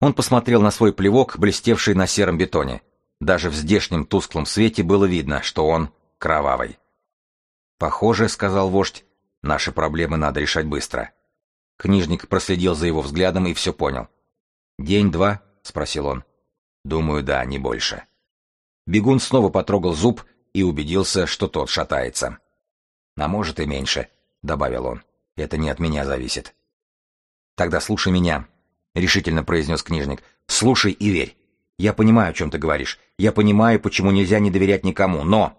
Он посмотрел на свой плевок, блестевший на сером бетоне. Даже в здешнем тусклом свете было видно, что он кровавый. «Похоже, — сказал вождь, — наши проблемы надо решать быстро». Книжник проследил за его взглядом и все понял. «День-два?» — спросил он. «Думаю, да, не больше». Бегун снова потрогал зуб и убедился, что тот шатается. «А может и меньше», — добавил он. «Это не от меня зависит». «Тогда слушай меня», — решительно произнес книжник. «Слушай и верь. Я понимаю, о чем ты говоришь. Я понимаю, почему нельзя не доверять никому, но...»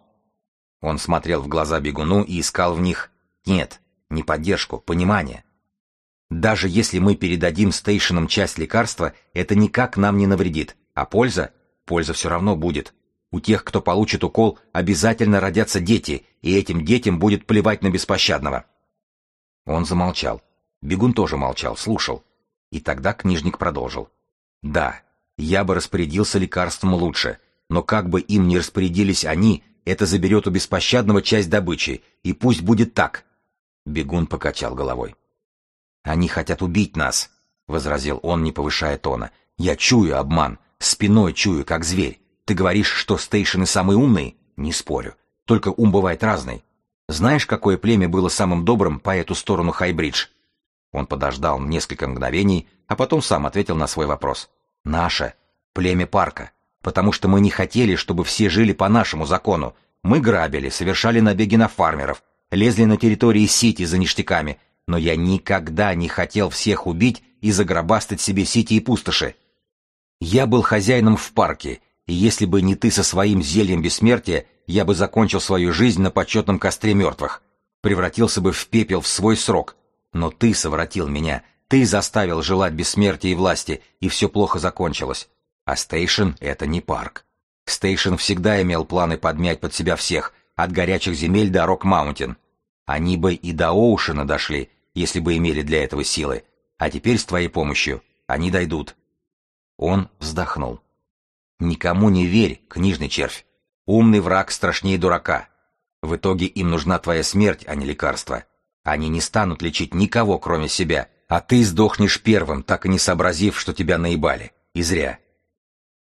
Он смотрел в глаза бегуну и искал в них... Нет, не поддержку, понимание. Даже если мы передадим стейшенам часть лекарства, это никак нам не навредит. А польза? Польза все равно будет. У тех, кто получит укол, обязательно родятся дети, и этим детям будет плевать на беспощадного. Он замолчал. Бегун тоже молчал, слушал. И тогда книжник продолжил. «Да, я бы распорядился лекарством лучше, но как бы им ни распорядились они, это заберет у беспощадного часть добычи, и пусть будет так». Бегун покачал головой. Они хотят убить нас, возразил он, не повышая тона. Я чую обман, спиной чую, как зверь. Ты говоришь, что стейшены самые умные? Не спорю. Только ум бывает разный. Знаешь, какое племя было самым добрым по эту сторону Хайбридж? Он подождал несколько мгновений, а потом сам ответил на свой вопрос. Наше. Племя парка. Потому что мы не хотели, чтобы все жили по нашему закону. Мы грабили, совершали набеги на фармеров, лезли на территории Сити за ништяками, но я никогда не хотел всех убить и загробастать себе Сити и пустоши. Я был хозяином в парке, и если бы не ты со своим зельем бессмертия, я бы закончил свою жизнь на почетном костре мертвых, превратился бы в пепел в свой срок. Но ты совратил меня, ты заставил желать бессмертия и власти, и все плохо закончилось. А Стейшн — это не парк. Стейшн всегда имел планы подмять под себя всех, от горячих земель до Рок-Маунтин. Они бы и до Оушена дошли, если бы имели для этого силы. А теперь с твоей помощью они дойдут. Он вздохнул. Никому не верь, книжный червь. Умный враг страшнее дурака. В итоге им нужна твоя смерть, а не лекарство. Они не станут лечить никого, кроме себя, а ты сдохнешь первым, так и не сообразив, что тебя наебали. И зря.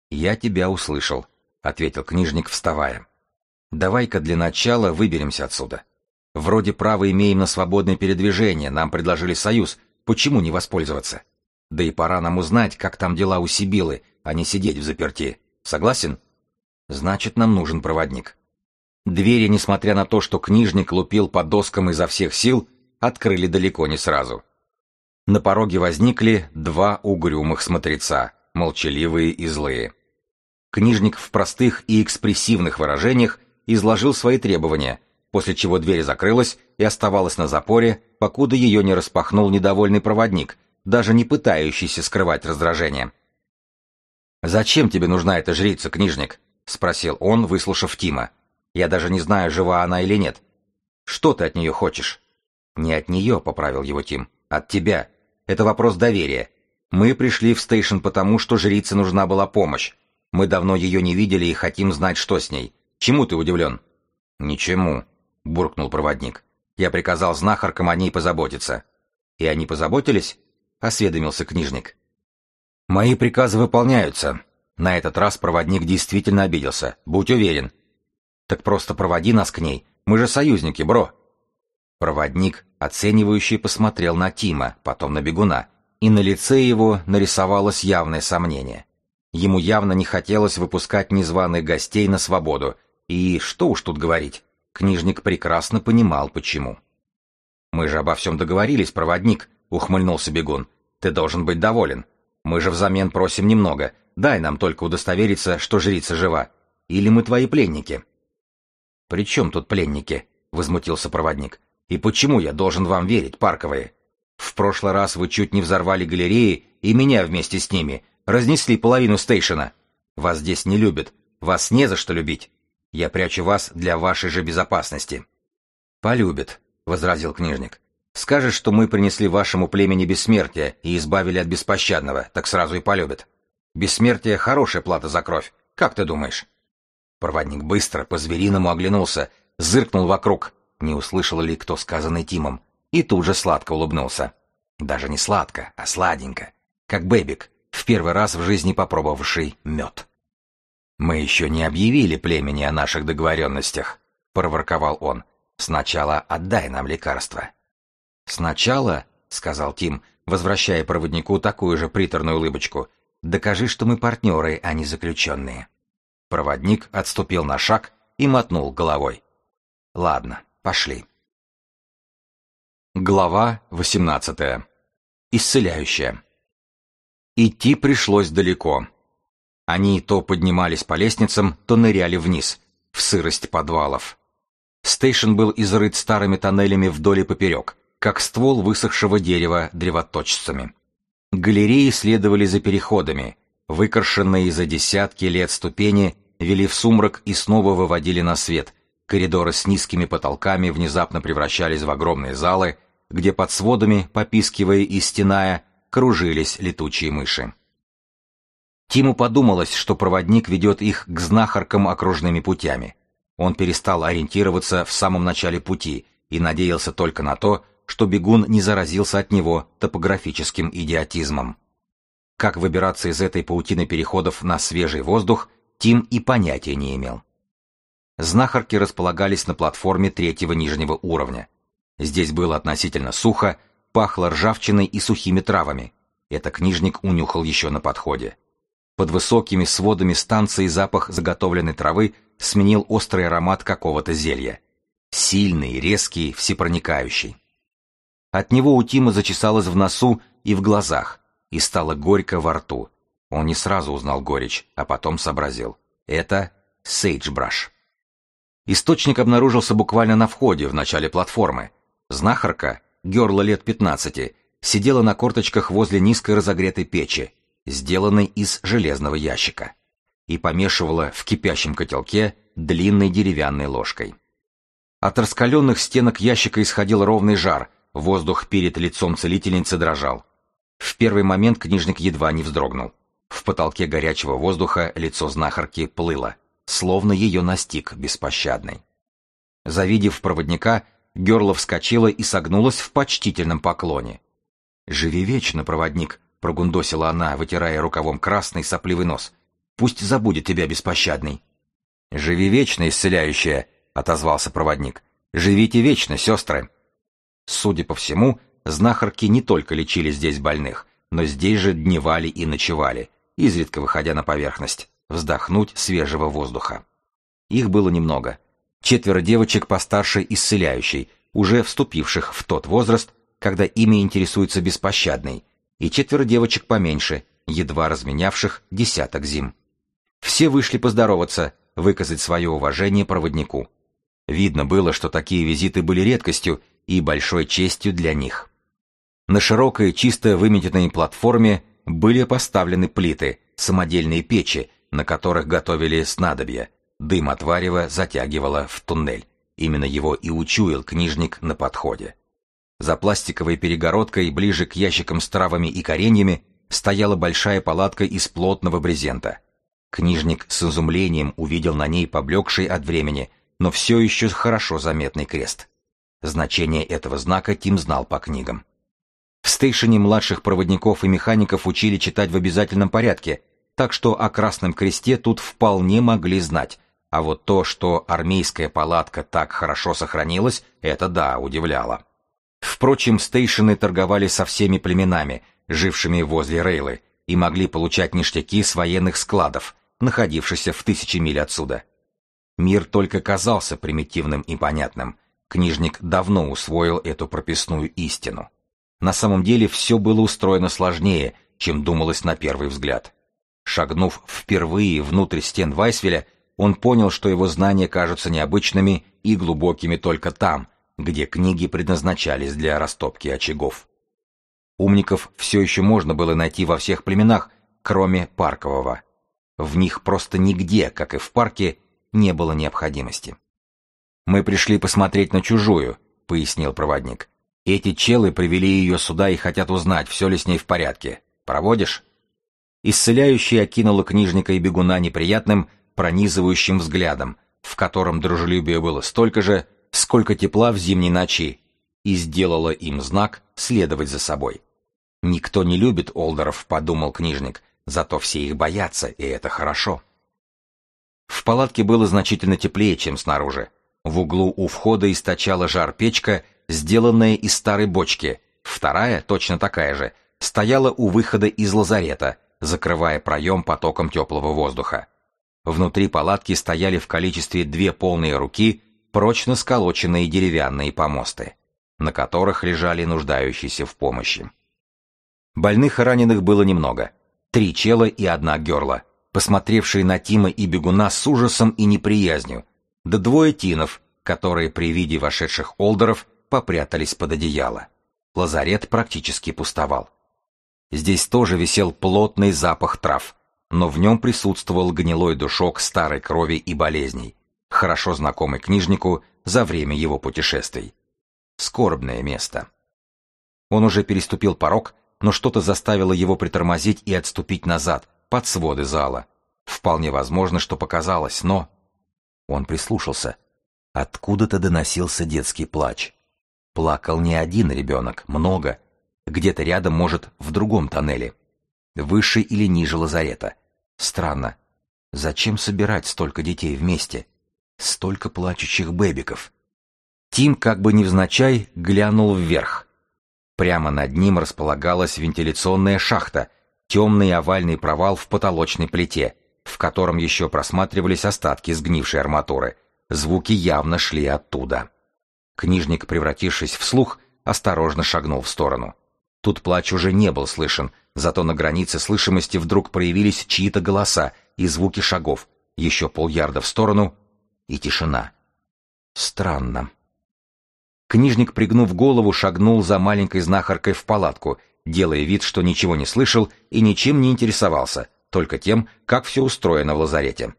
«Я тебя услышал», — ответил книжник, вставая. Давай-ка для начала выберемся отсюда. Вроде право имеем на свободное передвижение, нам предложили союз, почему не воспользоваться? Да и пора нам узнать, как там дела у Сибилы, а не сидеть в заперти. Согласен? Значит, нам нужен проводник. Двери, несмотря на то, что книжник лупил по доскам изо всех сил, открыли далеко не сразу. На пороге возникли два угрюмых смотреца, молчаливые и злые. Книжник в простых и экспрессивных выражениях изложил свои требования, после чего дверь закрылась и оставалась на запоре, покуда ее не распахнул недовольный проводник, даже не пытающийся скрывать раздражение. «Зачем тебе нужна эта жрица, книжник?» — спросил он, выслушав Тима. «Я даже не знаю, жива она или нет. Что ты от нее хочешь?» «Не от нее», — поправил его Тим. «От тебя. Это вопрос доверия. Мы пришли в стейшн потому, что жрице нужна была помощь. Мы давно ее не видели и хотим знать, что с ней. Чему ты удивлен?» «Ничему», — буркнул проводник. «Я приказал знахаркам о ней позаботиться». «И они позаботились?» — осведомился книжник. «Мои приказы выполняются». На этот раз проводник действительно обиделся. «Будь уверен». «Так просто проводи нас к ней. Мы же союзники, бро». Проводник, оценивающий, посмотрел на Тима, потом на бегуна, и на лице его нарисовалось явное сомнение. Ему явно не хотелось выпускать незваных гостей на свободу, и что уж тут говорить, книжник прекрасно понимал, почему. «Мы же обо всем договорились, проводник», — ухмыльнулся бегун. «Ты должен быть доволен. Мы же взамен просим немного. Дай нам только удостовериться, что жрица жива. Или мы твои пленники». «При чем тут пленники?» — возмутился проводник. «И почему я должен вам верить, парковые? В прошлый раз вы чуть не взорвали галереи, и меня вместе с ними. Разнесли половину стейшена. Вас здесь не любят. Вас не за что любить. Я прячу вас для вашей же безопасности». «Полюбит», — возразил книжник. «Скажешь, что мы принесли вашему племени бессмертие и избавили от беспощадного, так сразу и полюбит. Бессмертие — хорошая плата за кровь. Как ты думаешь?» Проводник быстро, по-звериному оглянулся, зыркнул вокруг, не услышал ли кто сказанный Тимом, и тут же сладко улыбнулся. Даже не сладко, а сладенько, как Бэбик, в первый раз в жизни попробовавший мед. «Мы еще не объявили племени о наших договоренностях», — проворковал он. «Сначала отдай нам лекарство». «Сначала», — сказал Тим, возвращая проводнику такую же приторную улыбочку, «докажи, что мы партнеры, а не заключенные». Проводник отступил на шаг и мотнул головой. «Ладно, пошли». Глава восемнадцатая. Исцеляющая. Идти пришлось далеко. Они то поднимались по лестницам, то ныряли вниз, в сырость подвалов. Стейшн был изрыт старыми тоннелями вдоль и поперек, как ствол высохшего дерева древоточцами. Галереи следовали за переходами, выкрашенные за десятки лет ступени вели в сумрак и снова выводили на свет. Коридоры с низкими потолками внезапно превращались в огромные залы, где под сводами, попискивая и стеная, кружились летучие мыши. Тиму подумалось, что проводник ведет их к знахаркам окружными путями. Он перестал ориентироваться в самом начале пути и надеялся только на то, что бегун не заразился от него топографическим идиотизмом. Как выбираться из этой паутины переходов на свежий воздух, Тим и понятия не имел. Знахарки располагались на платформе третьего нижнего уровня. Здесь было относительно сухо, пахло ржавчиной и сухими травами. Это книжник унюхал еще на подходе. Под высокими сводами станции запах заготовленной травы сменил острый аромат какого-то зелья. Сильный, резкий, всепроникающий. От него у Тима зачесалось в носу и в глазах, и стало горько во рту. Он не сразу узнал горечь, а потом сообразил. Это сейджбраш. Источник обнаружился буквально на входе, в начале платформы. Знахарка, герла лет 15, сидела на корточках возле низкой разогретой печи, сделанной из железного ящика, и помешивала в кипящем котелке длинной деревянной ложкой. От раскаленных стенок ящика исходил ровный жар, воздух перед лицом целительницы дрожал. В первый момент книжник едва не вздрогнул. В потолке горячего воздуха лицо знахарки плыло, словно ее настиг беспощадный. Завидев проводника, Герла вскочила и согнулась в почтительном поклоне. «Живи вечно, проводник», — прогундосила она, вытирая рукавом красный сопливый нос. «Пусть забудет тебя беспощадный». «Живи вечно, исцеляющая», — отозвался проводник. «Живите вечно, сестры». Судя по всему, знахарки не только лечили здесь больных, но здесь же дневали и ночевали, изредка выходя на поверхность, вздохнуть свежего воздуха. Их было немного. Четверо девочек постарше исцеляющей, уже вступивших в тот возраст, когда ими интересуется беспощадный, и четверо девочек поменьше, едва разменявших десяток зим. Все вышли поздороваться, выказать свое уважение проводнику. Видно было, что такие визиты были редкостью и большой честью для них. На широкой, чисто выметенной платформе были поставлены плиты, самодельные печи, на которых готовили снадобья. Дым от варева затягивало в туннель. Именно его и учуял книжник на подходе. За пластиковой перегородкой, ближе к ящикам с травами и кореньями, стояла большая палатка из плотного брезента. Книжник с изумлением увидел на ней поблекший от времени, но все еще хорошо заметный крест. Значение этого знака Тим знал по книгам. В стейшене младших проводников и механиков учили читать в обязательном порядке, так что о Красном Кресте тут вполне могли знать, а вот то, что армейская палатка так хорошо сохранилась, это да, удивляло. Впрочем, стейшены торговали со всеми племенами, жившими возле Рейлы, и могли получать ништяки с военных складов, находившихся в тысячи миль отсюда. Мир только казался примитивным и понятным. Книжник давно усвоил эту прописную истину. На самом деле все было устроено сложнее, чем думалось на первый взгляд. Шагнув впервые внутрь стен Вайсвеля, он понял, что его знания кажутся необычными и глубокими только там, где книги предназначались для растопки очагов. Умников все еще можно было найти во всех племенах, кроме паркового. В них просто нигде, как и в парке, не было необходимости. «Мы пришли посмотреть на чужую», — пояснил проводник. «Эти челы привели ее сюда и хотят узнать, все ли с ней в порядке. Проводишь?» Исцеляющий окинула книжника и бегуна неприятным, пронизывающим взглядом, в котором дружелюбие было столько же, сколько тепла в зимней ночи, и сделала им знак следовать за собой. «Никто не любит Олдеров», — подумал книжник, «зато все их боятся, и это хорошо». В палатке было значительно теплее, чем снаружи. В углу у входа источала жар печка, сделанная из старой бочки, вторая, точно такая же, стояла у выхода из лазарета, закрывая проем потоком теплого воздуха. Внутри палатки стояли в количестве две полные руки, прочно сколоченные деревянные помосты, на которых лежали нуждающиеся в помощи. Больных и раненых было немного. Три чела и одна герла, посмотревшие на Тима и бегуна с ужасом и неприязнью, да двое тинов, которые при виде вошедших олдеров попрятались под одеяло. Лазарет практически пустовал. Здесь тоже висел плотный запах трав, но в нем присутствовал гнилой душок старой крови и болезней, хорошо знакомый книжнику за время его путешествий. Скорбное место. Он уже переступил порог, но что-то заставило его притормозить и отступить назад, под своды зала. Вполне возможно, что показалось, но... Он прислушался. Откуда-то доносился детский плач. Плакал не один ребенок, много. Где-то рядом, может, в другом тоннеле. Выше или ниже лазарета. Странно. Зачем собирать столько детей вместе? Столько плачущих бэбиков. Тим, как бы невзначай, глянул вверх. Прямо над ним располагалась вентиляционная шахта, темный овальный провал в потолочной плите, в котором еще просматривались остатки сгнившей арматуры. Звуки явно шли оттуда. Книжник, превратившись в слух, осторожно шагнул в сторону. Тут плач уже не был слышен, зато на границе слышимости вдруг проявились чьи-то голоса и звуки шагов. Еще полярда в сторону — и тишина. Странно. Книжник, пригнув голову, шагнул за маленькой знахаркой в палатку, делая вид, что ничего не слышал и ничем не интересовался, только тем, как все устроено в лазарете.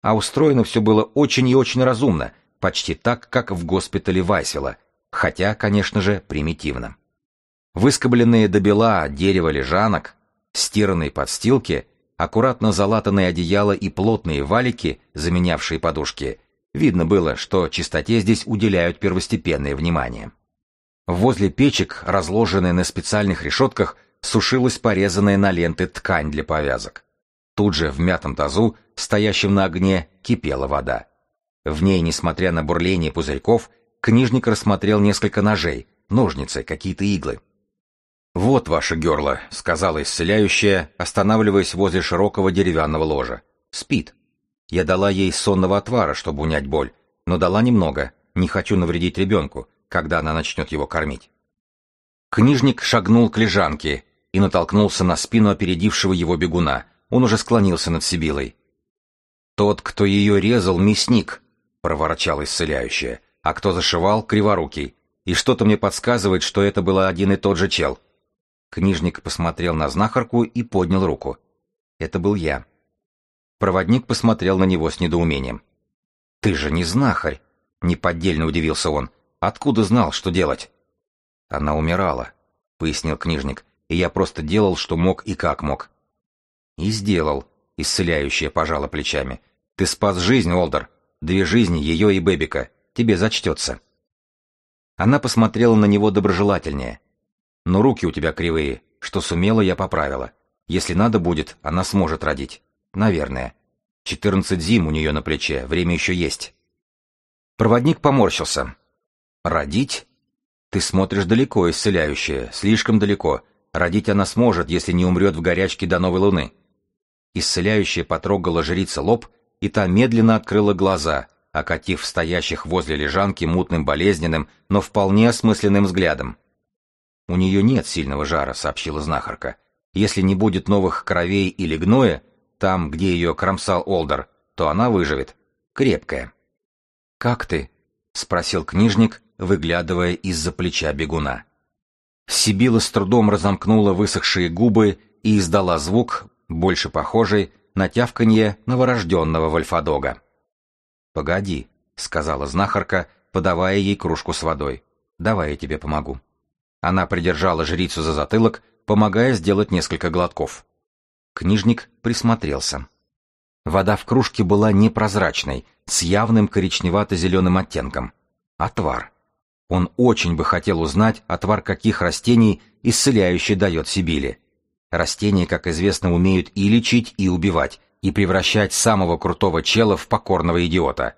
А устроено все было очень и очень разумно, почти так, как в госпитале Вайсвилла, хотя, конечно же, примитивно. Выскобленные до бела дерево лежанок, стиранные подстилки, аккуратно залатанные одеяла и плотные валики, заменявшие подушки, видно было, что чистоте здесь уделяют первостепенное внимание. Возле печек, разложенные на специальных решетках, сушилась порезанная на ленты ткань для повязок. Тут же в мятом тазу, стоящем на огне, кипела вода. В ней, несмотря на бурление пузырьков, книжник рассмотрел несколько ножей, ножницы, какие-то иглы. «Вот ваше герло», — сказала исцеляющая, останавливаясь возле широкого деревянного ложа. «Спит. Я дала ей сонного отвара, чтобы унять боль, но дала немного, не хочу навредить ребенку, когда она начнет его кормить». Книжник шагнул к лежанке и натолкнулся на спину опередившего его бегуна. Он уже склонился над Сибилой. «Тот, кто ее резал, мясник», — проворчал исцеляющая, «а кто зашивал, криворукий. И что-то мне подсказывает, что это был один и тот же чел». Книжник посмотрел на знахарку и поднял руку. Это был я. Проводник посмотрел на него с недоумением. «Ты же не знахарь!» — неподдельно удивился он. «Откуда знал, что делать?» «Она умирала», — пояснил книжник, «и я просто делал, что мог и как мог». «И сделал», — исцеляющая пожала плечами. «Ты спас жизнь, Олдер. Две жизни, ее и Бэбика. Тебе зачтется». Она посмотрела на него доброжелательнее. Но руки у тебя кривые. Что сумела, я поправила. Если надо будет, она сможет родить. Наверное. Четырнадцать зим у нее на плече, время еще есть. Проводник поморщился. Родить? Ты смотришь далеко, исцеляющая, слишком далеко. Родить она сможет, если не умрет в горячке до новой луны. Исцеляющая потрогала жрица лоб, и та медленно открыла глаза, окатив стоящих возле лежанки мутным болезненным, но вполне осмысленным взглядом. «У нее нет сильного жара», — сообщила знахарка. «Если не будет новых кровей или гноя, там, где ее кромсал Олдер, то она выживет. Крепкая». «Как ты?» — спросил книжник, выглядывая из-за плеча бегуна. Сибила с трудом разомкнула высохшие губы и издала звук, больше похожий на тявканье новорожденного вольфадога. «Погоди», — сказала знахарка, подавая ей кружку с водой. «Давай я тебе помогу». Она придержала жрицу за затылок, помогая сделать несколько глотков. Книжник присмотрелся. Вода в кружке была непрозрачной, с явным коричневато-зеленым оттенком. Отвар. Он очень бы хотел узнать, отвар каких растений исцеляющий дает Сибили. Растения, как известно, умеют и лечить, и убивать, и превращать самого крутого чела в покорного идиота.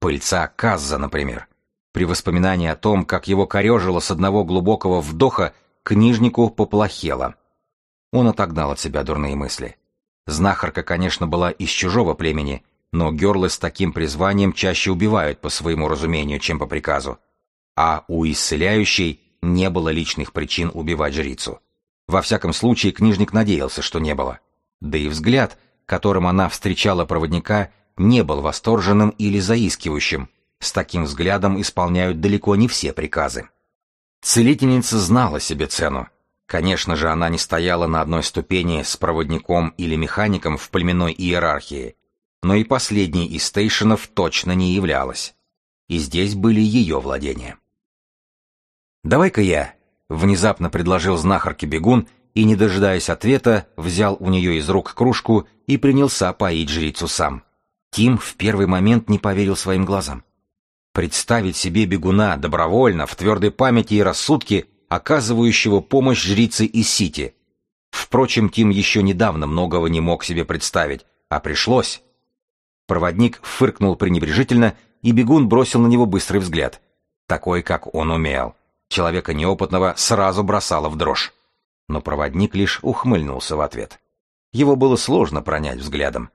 Пыльца Казза, например. При воспоминании о том, как его корежило с одного глубокого вдоха, книжнику поплохело. Он отогнал от себя дурные мысли. Знахарка, конечно, была из чужого племени, но герлы с таким призванием чаще убивают по своему разумению, чем по приказу. А у исцеляющей не было личных причин убивать жрицу. Во всяком случае, книжник надеялся, что не было. Да и взгляд, которым она встречала проводника, не был восторженным или заискивающим, с таким взглядом исполняют далеко не все приказы. Целительница знала себе цену. Конечно же, она не стояла на одной ступени с проводником или механиком в племенной иерархии, но и последней из стейшенов точно не являлась. И здесь были ее владения. «Давай-ка я», — внезапно предложил знахарке бегун и, не дожидаясь ответа, взял у нее из рук кружку и принялся поить жрицу сам. Тим в первый момент не поверил своим глазам. Представить себе бегуна добровольно, в твердой памяти и рассудке, оказывающего помощь жрице из Сити. Впрочем, Тим еще недавно многого не мог себе представить, а пришлось. Проводник фыркнул пренебрежительно, и бегун бросил на него быстрый взгляд. Такой, как он умел. Человека неопытного сразу бросало в дрожь. Но проводник лишь ухмыльнулся в ответ. Его было сложно пронять взглядом.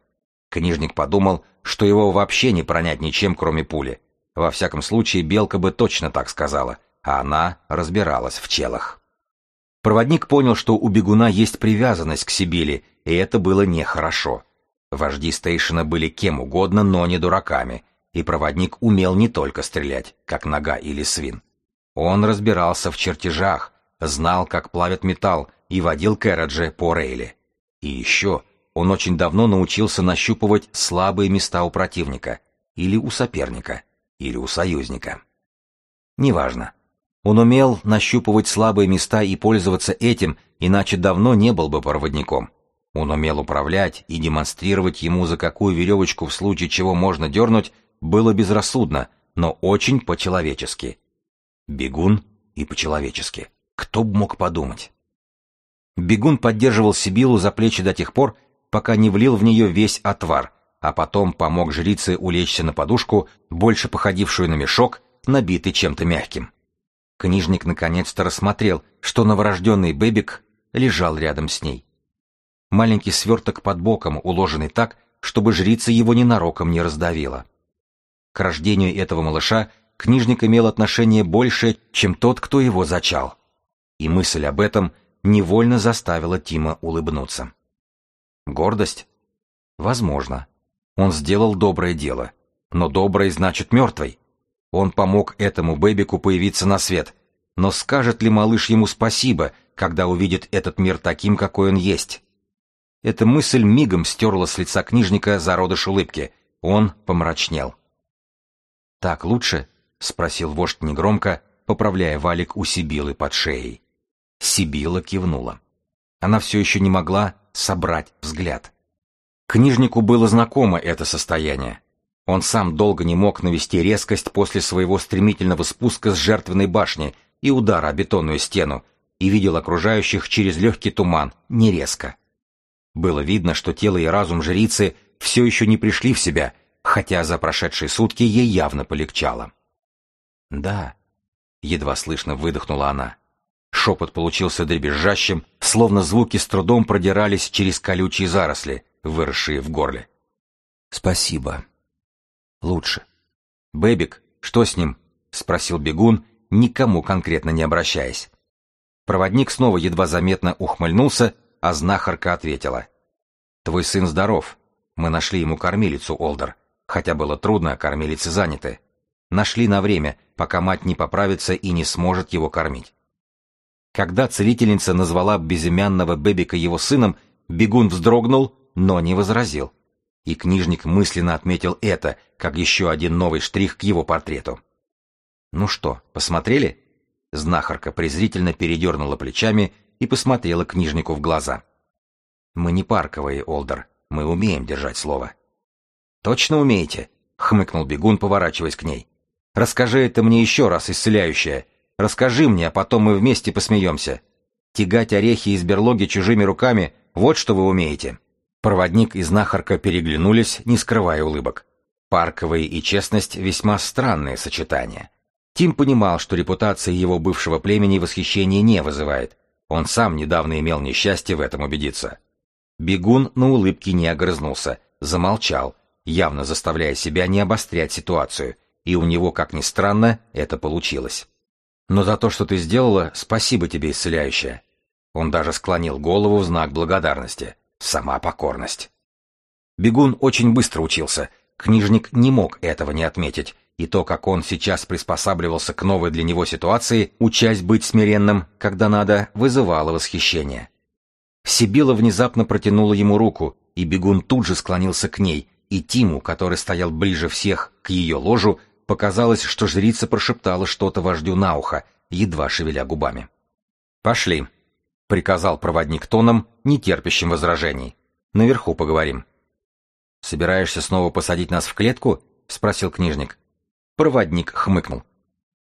Книжник подумал, что его вообще не пронять ничем, кроме пули. Во всяком случае, Белка бы точно так сказала, а она разбиралась в челах. Проводник понял, что у бегуна есть привязанность к Сибили, и это было нехорошо. Вожди стейшена были кем угодно, но не дураками, и проводник умел не только стрелять, как нога или свин. Он разбирался в чертежах, знал, как плавят металл, и водил Кэраджи по рейле. И еще он очень давно научился нащупывать слабые места у противника, или у соперника, или у союзника. Неважно. Он умел нащупывать слабые места и пользоваться этим, иначе давно не был бы проводником. Он умел управлять, и демонстрировать ему, за какую веревочку в случае чего можно дернуть, было безрассудно, но очень по-человечески. Бегун и по-человечески. Кто бы мог подумать? Бегун поддерживал Сибилу за плечи до тех пор, пока не влил в нее весь отвар, а потом помог жрице улечься на подушку, больше походившую на мешок, набитый чем-то мягким. Книжник наконец-то рассмотрел, что новорожденный бэбик лежал рядом с ней. Маленький сверток под боком, уложенный так, чтобы жрица его ненароком не раздавила. К рождению этого малыша книжник имел отношение больше, чем тот, кто его зачал. И мысль об этом невольно заставила Тима улыбнуться. Гордость? Возможно. Он сделал доброе дело. Но доброе значит мертвый. Он помог этому бэбику появиться на свет. Но скажет ли малыш ему спасибо, когда увидит этот мир таким, какой он есть? Эта мысль мигом стерла с лица книжника зародыш улыбки. Он помрачнел. «Так лучше?» — спросил вождь негромко, поправляя валик у Сибилы под шеей. Сибила кивнула. Она все еще не могла собрать взгляд. Книжнику было знакомо это состояние. Он сам долго не мог навести резкость после своего стремительного спуска с жертвенной башни и удара о бетонную стену, и видел окружающих через легкий туман, не резко. Было видно, что тело и разум жрицы все еще не пришли в себя, хотя за прошедшие сутки ей явно полегчало. «Да», — едва слышно выдохнула она. Шепот получился дребезжащим, словно звуки с трудом продирались через колючие заросли, выросшие в горле. «Спасибо», лучше. «Бэбик, что с ним?» — спросил бегун, никому конкретно не обращаясь. Проводник снова едва заметно ухмыльнулся, а знахарка ответила. «Твой сын здоров. Мы нашли ему кормилицу, Олдер. Хотя было трудно, кормилицы заняты. Нашли на время, пока мать не поправится и не сможет его кормить». Когда целительница назвала безымянного Бэбика его сыном, бегун вздрогнул, но не возразил и книжник мысленно отметил это, как еще один новый штрих к его портрету. «Ну что, посмотрели?» Знахарка презрительно передернула плечами и посмотрела книжнику в глаза. «Мы не парковые, Олдер, мы умеем держать слово». «Точно умеете?» — хмыкнул бегун, поворачиваясь к ней. «Расскажи это мне еще раз, исцеляющая. Расскажи мне, а потом мы вместе посмеемся. Тягать орехи из берлоги чужими руками — вот что вы умеете». Проводник и знахарка переглянулись, не скрывая улыбок. Парковые и честность — весьма странное сочетание. Тим понимал, что репутация его бывшего племени восхищения не вызывает. Он сам недавно имел несчастье в этом убедиться. Бегун на улыбке не огрызнулся, замолчал, явно заставляя себя не обострять ситуацию, и у него, как ни странно, это получилось. «Но за то, что ты сделала, спасибо тебе, исцеляющая». Он даже склонил голову в знак благодарности. Сама покорность. Бегун очень быстро учился. Книжник не мог этого не отметить. И то, как он сейчас приспосабливался к новой для него ситуации, учась быть смиренным, когда надо, вызывало восхищение. Сибила внезапно протянула ему руку, и бегун тут же склонился к ней, и Тиму, который стоял ближе всех к ее ложу, показалось, что жрица прошептала что-то вождю на ухо, едва шевеля губами. «Пошли», — приказал проводник тоном, не терпящим возражений. «Наверху поговорим». «Собираешься снова посадить нас в клетку?» — спросил книжник. Проводник хмыкнул.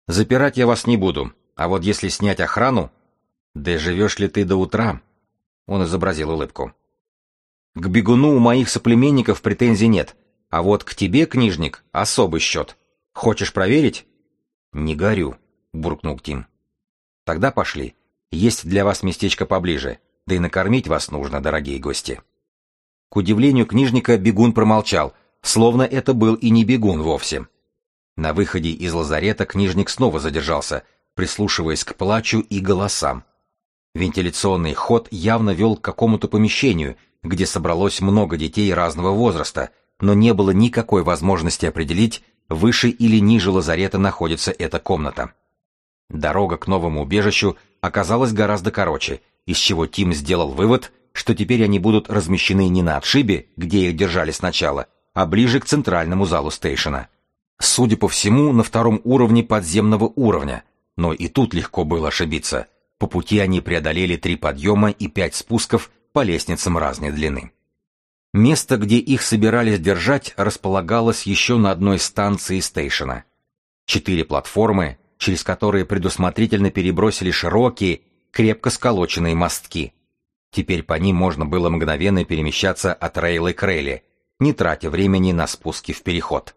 «Запирать я вас не буду, а вот если снять охрану...» «Да живешь ли ты до утра?» Он изобразил улыбку. «К бегуну у моих соплеменников претензий нет, а вот к тебе, книжник, особый счет. Хочешь проверить?» «Не горю», — буркнул Тим. «Тогда пошли. Есть для вас местечко поближе, да и накормить вас нужно, дорогие гости». К удивлению книжника бегун промолчал, словно это был и не бегун вовсе. На выходе из лазарета книжник снова задержался, прислушиваясь к плачу и голосам. Вентиляционный ход явно вел к какому-то помещению, где собралось много детей разного возраста, но не было никакой возможности определить, выше или ниже лазарета находится эта комната. Дорога к новому убежищу оказалась гораздо короче, из чего Тим сделал вывод, что теперь они будут размещены не на отшибе, где их держали сначала, а ближе к центральному залу стейшена. Судя по всему, на втором уровне подземного уровня, но и тут легко было ошибиться. По пути они преодолели три подъема и пять спусков по лестницам разной длины. Место, где их собирались держать, располагалось еще на одной станции стейшена. Четыре платформы, через которые предусмотрительно перебросили широкие, крепко сколоченные мостки. Теперь по ним можно было мгновенно перемещаться от Рейлы к Рейли, не тратя времени на спуски в переход.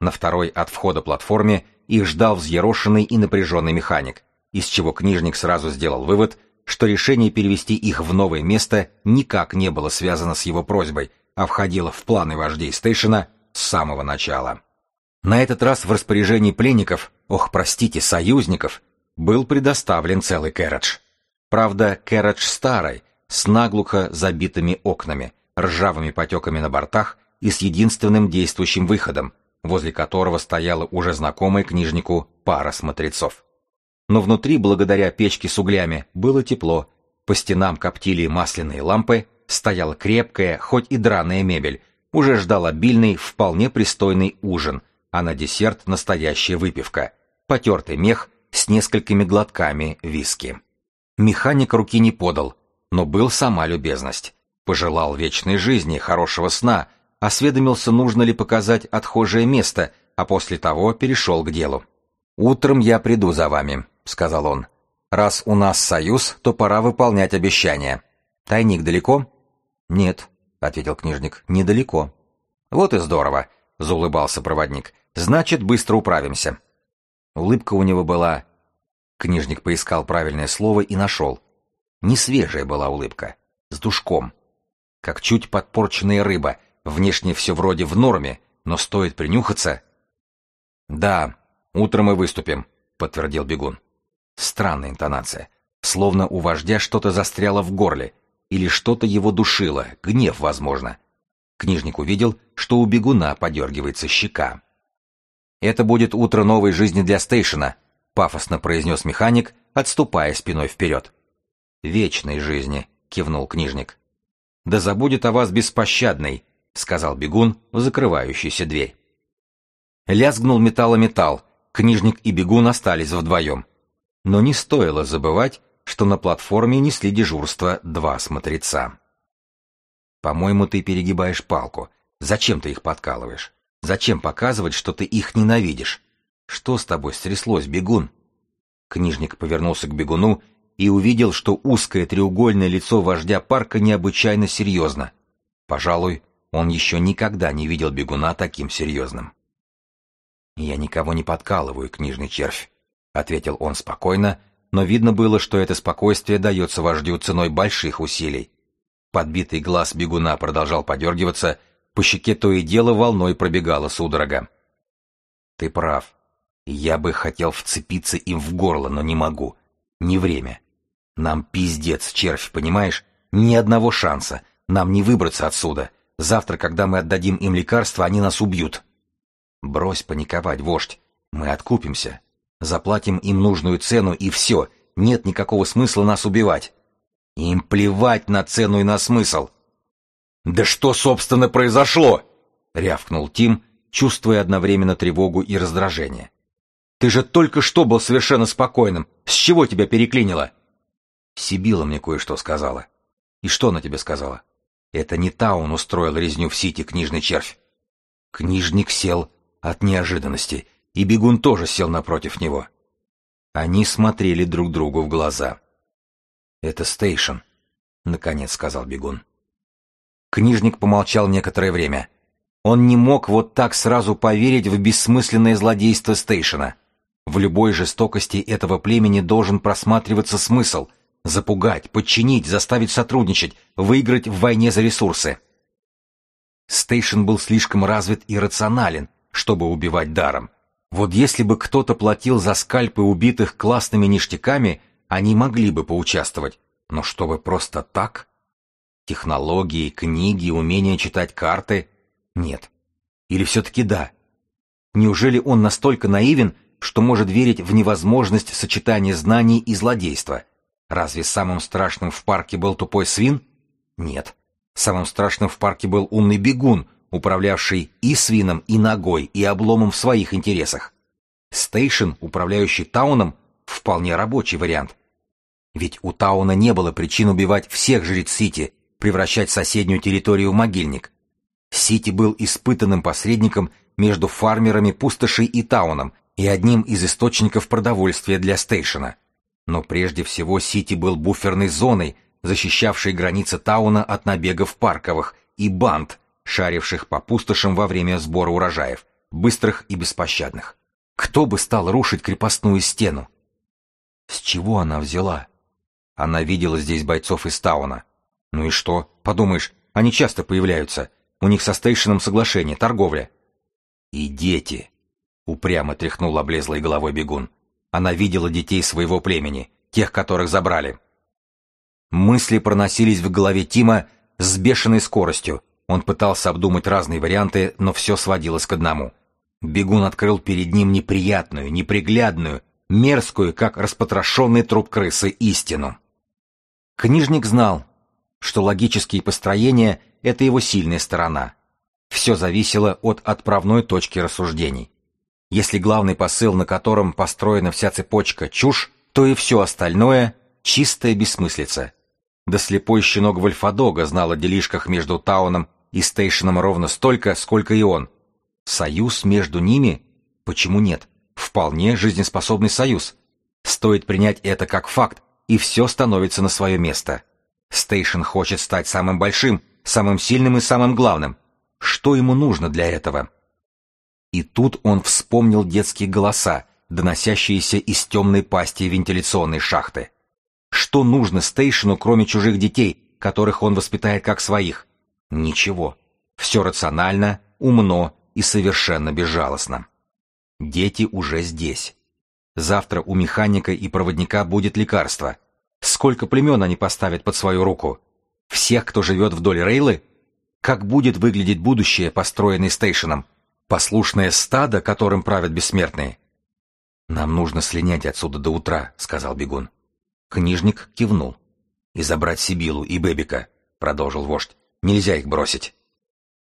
На второй от входа платформе их ждал взъерошенный и напряженный механик, из чего книжник сразу сделал вывод, что решение перевести их в новое место никак не было связано с его просьбой, а входило в планы вождей стейшена с самого начала. На этот раз в распоряжении пленников, ох, простите, союзников, был предоставлен целый кэрридж. Правда, кэрридж старый, с наглухо забитыми окнами, ржавыми потеками на бортах и с единственным действующим выходом, возле которого стояла уже знакомая книжнику пара смотрецов. Но внутри, благодаря печке с углями, было тепло, по стенам коптили масляные лампы, стояла крепкая, хоть и драная мебель, уже ждал обильный, вполне пристойный ужин, а на десерт настоящая выпивка, потертый мех с несколькими глотками виски. Механик руки не подал, но был сама любезность. Пожелал вечной жизни, хорошего сна, осведомился, нужно ли показать отхожее место, а после того перешел к делу. «Утром я приду за вами», — сказал он. «Раз у нас союз, то пора выполнять обещания. Тайник далеко?» «Нет», — ответил книжник, — «недалеко». «Вот и здорово», — заулыбался проводник. «Значит, быстро управимся». Улыбка у него была... Книжник поискал правильное слово и нашел. Не свежая была улыбка, с душком. Как чуть подпорченная рыба — Внешне все вроде в норме, но стоит принюхаться... «Да, утром мы выступим», — подтвердил бегун. Странная интонация. Словно у вождя что-то застряло в горле. Или что-то его душило, гнев, возможно. Книжник увидел, что у бегуна подергивается щека. «Это будет утро новой жизни для стейшена», — пафосно произнес механик, отступая спиной вперед. «Вечной жизни», — кивнул книжник. «Да забудет о вас беспощадный, — сказал бегун в закрывающуюся дверь. Лязгнул металлометалл, книжник и бегун остались вдвоем. Но не стоило забывать, что на платформе несли дежурство два смотреца. «По-моему, ты перегибаешь палку. Зачем ты их подкалываешь? Зачем показывать, что ты их ненавидишь? Что с тобой стряслось, бегун?» Книжник повернулся к бегуну и увидел, что узкое треугольное лицо вождя парка необычайно серьезно. Пожалуй, он еще никогда не видел бегуна таким серьезным. «Я никого не подкалываю, книжный червь», — ответил он спокойно, но видно было, что это спокойствие дается вождю ценой больших усилий. Подбитый глаз бегуна продолжал подергиваться, по щеке то и дело волной пробегала судорога. «Ты прав. Я бы хотел вцепиться им в горло, но не могу. Не время. Нам пиздец, червь, понимаешь? Ни одного шанса. Нам не выбраться отсюда. Завтра, когда мы отдадим им лекарства, они нас убьют. Брось паниковать, вождь. Мы откупимся. Заплатим им нужную цену, и все. Нет никакого смысла нас убивать. Им плевать на цену и на смысл. «Да что, собственно, произошло?» — рявкнул Тим, чувствуя одновременно тревогу и раздражение. «Ты же только что был совершенно спокойным. С чего тебя переклинило?» Сибила мне кое-что сказала. «И что она тебе сказала?» Это не Таун устроил резню в Сити, книжный червь. Книжник сел от неожиданности. и бегун тоже сел напротив него. Они смотрели друг другу в глаза. «Это стейшн», — наконец сказал бегун. Книжник помолчал некоторое время. Он не мог вот так сразу поверить в бессмысленное злодейство Стейшена. В любой жестокости этого племени должен просматриваться смысл — запугать, подчинить, заставить сотрудничать, выиграть в войне за ресурсы. Стейшн был слишком развит и рационален, чтобы убивать даром. Вот если бы кто-то платил за скальпы убитых классными ништяками, они могли бы поучаствовать. Но чтобы просто так? Технологии, книги, умение читать карты? Нет. Или все-таки да? Неужели он настолько наивен, что может верить в невозможность сочетания знаний и злодейства? Разве самым страшным в парке был тупой свин? Нет. Самым страшным в парке был умный бегун, управлявший и свином, и ногой, и обломом в своих интересах. Стейшн, управляющий Тауном, вполне рабочий вариант. Ведь у Тауна не было причин убивать всех жриц Сити, превращать соседнюю территорию в могильник. Сити был испытанным посредником между фармерами пустошей и Тауном и одним из источников продовольствия для Стейшена. Но прежде всего Сити был буферной зоной, защищавшей границы Тауна от набегов парковых и банд, шаривших по пустошам во время сбора урожаев, быстрых и беспощадных. Кто бы стал рушить крепостную стену? С чего она взяла? Она видела здесь бойцов из Тауна. Ну и что? Подумаешь, они часто появляются. У них со Стейшеном соглашение, торговля. И дети. Упрямо тряхнул облезлой головой бегун. Она видела детей своего племени, тех, которых забрали. Мысли проносились в голове Тима с бешеной скоростью. Он пытался обдумать разные варианты, но все сводилось к одному. Бегун открыл перед ним неприятную, неприглядную, мерзкую, как распотрошенный труп крысы, истину. Книжник знал, что логические построения — это его сильная сторона. Все зависело от отправной точки рассуждений. Если главный посыл, на котором построена вся цепочка, чушь, то и все остальное — чистая бессмыслица. Да слепой щенок Вольфадога знал о делишках между Тауном и Стейшеном ровно столько, сколько и он. Союз между ними? Почему нет? Вполне жизнеспособный союз. Стоит принять это как факт, и все становится на свое место. Стейшн хочет стать самым большим, самым сильным и самым главным. Что ему нужно для этого? И тут он вспомнил детские голоса, доносящиеся из темной пасти вентиляционной шахты. Что нужно Стейшну, кроме чужих детей, которых он воспитает как своих? Ничего. Все рационально, умно и совершенно безжалостно. Дети уже здесь. Завтра у механика и проводника будет лекарство — Сколько племен они поставят под свою руку? Всех, кто живет вдоль Рейлы? Как будет выглядеть будущее, построенное стейшеном? Послушное стадо, которым правят бессмертные? «Нам нужно слинять отсюда до утра», — сказал бегун. Книжник кивнул. «И забрать Сибилу и Бебика», — продолжил вождь. «Нельзя их бросить».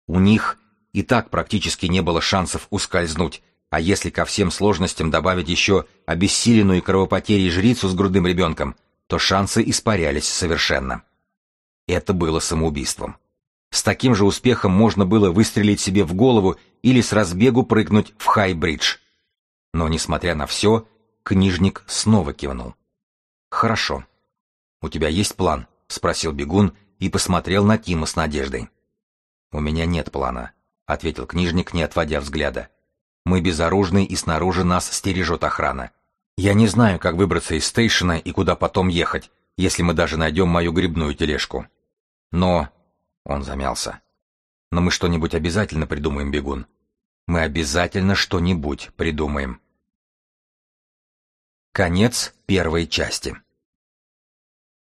У них и так практически не было шансов ускользнуть, а если ко всем сложностям добавить еще обессиленную кровопотерей жрицу с грудным ребенком, то шансы испарялись совершенно. Это было самоубийством. С таким же успехом можно было выстрелить себе в голову или с разбегу прыгнуть в Хай-Бридж. Но, несмотря на все, книжник снова кивнул. «Хорошо. У тебя есть план?» — спросил бегун и посмотрел на Тима с надеждой. «У меня нет плана», — ответил книжник, не отводя взгляда. «Мы безоружны, и снаружи нас стережет охрана. Я не знаю, как выбраться из стейшена и куда потом ехать, если мы даже найдем мою грибную тележку. Но... Он замялся. Но мы что-нибудь обязательно придумаем, бегун. Мы обязательно что-нибудь придумаем. Конец первой части.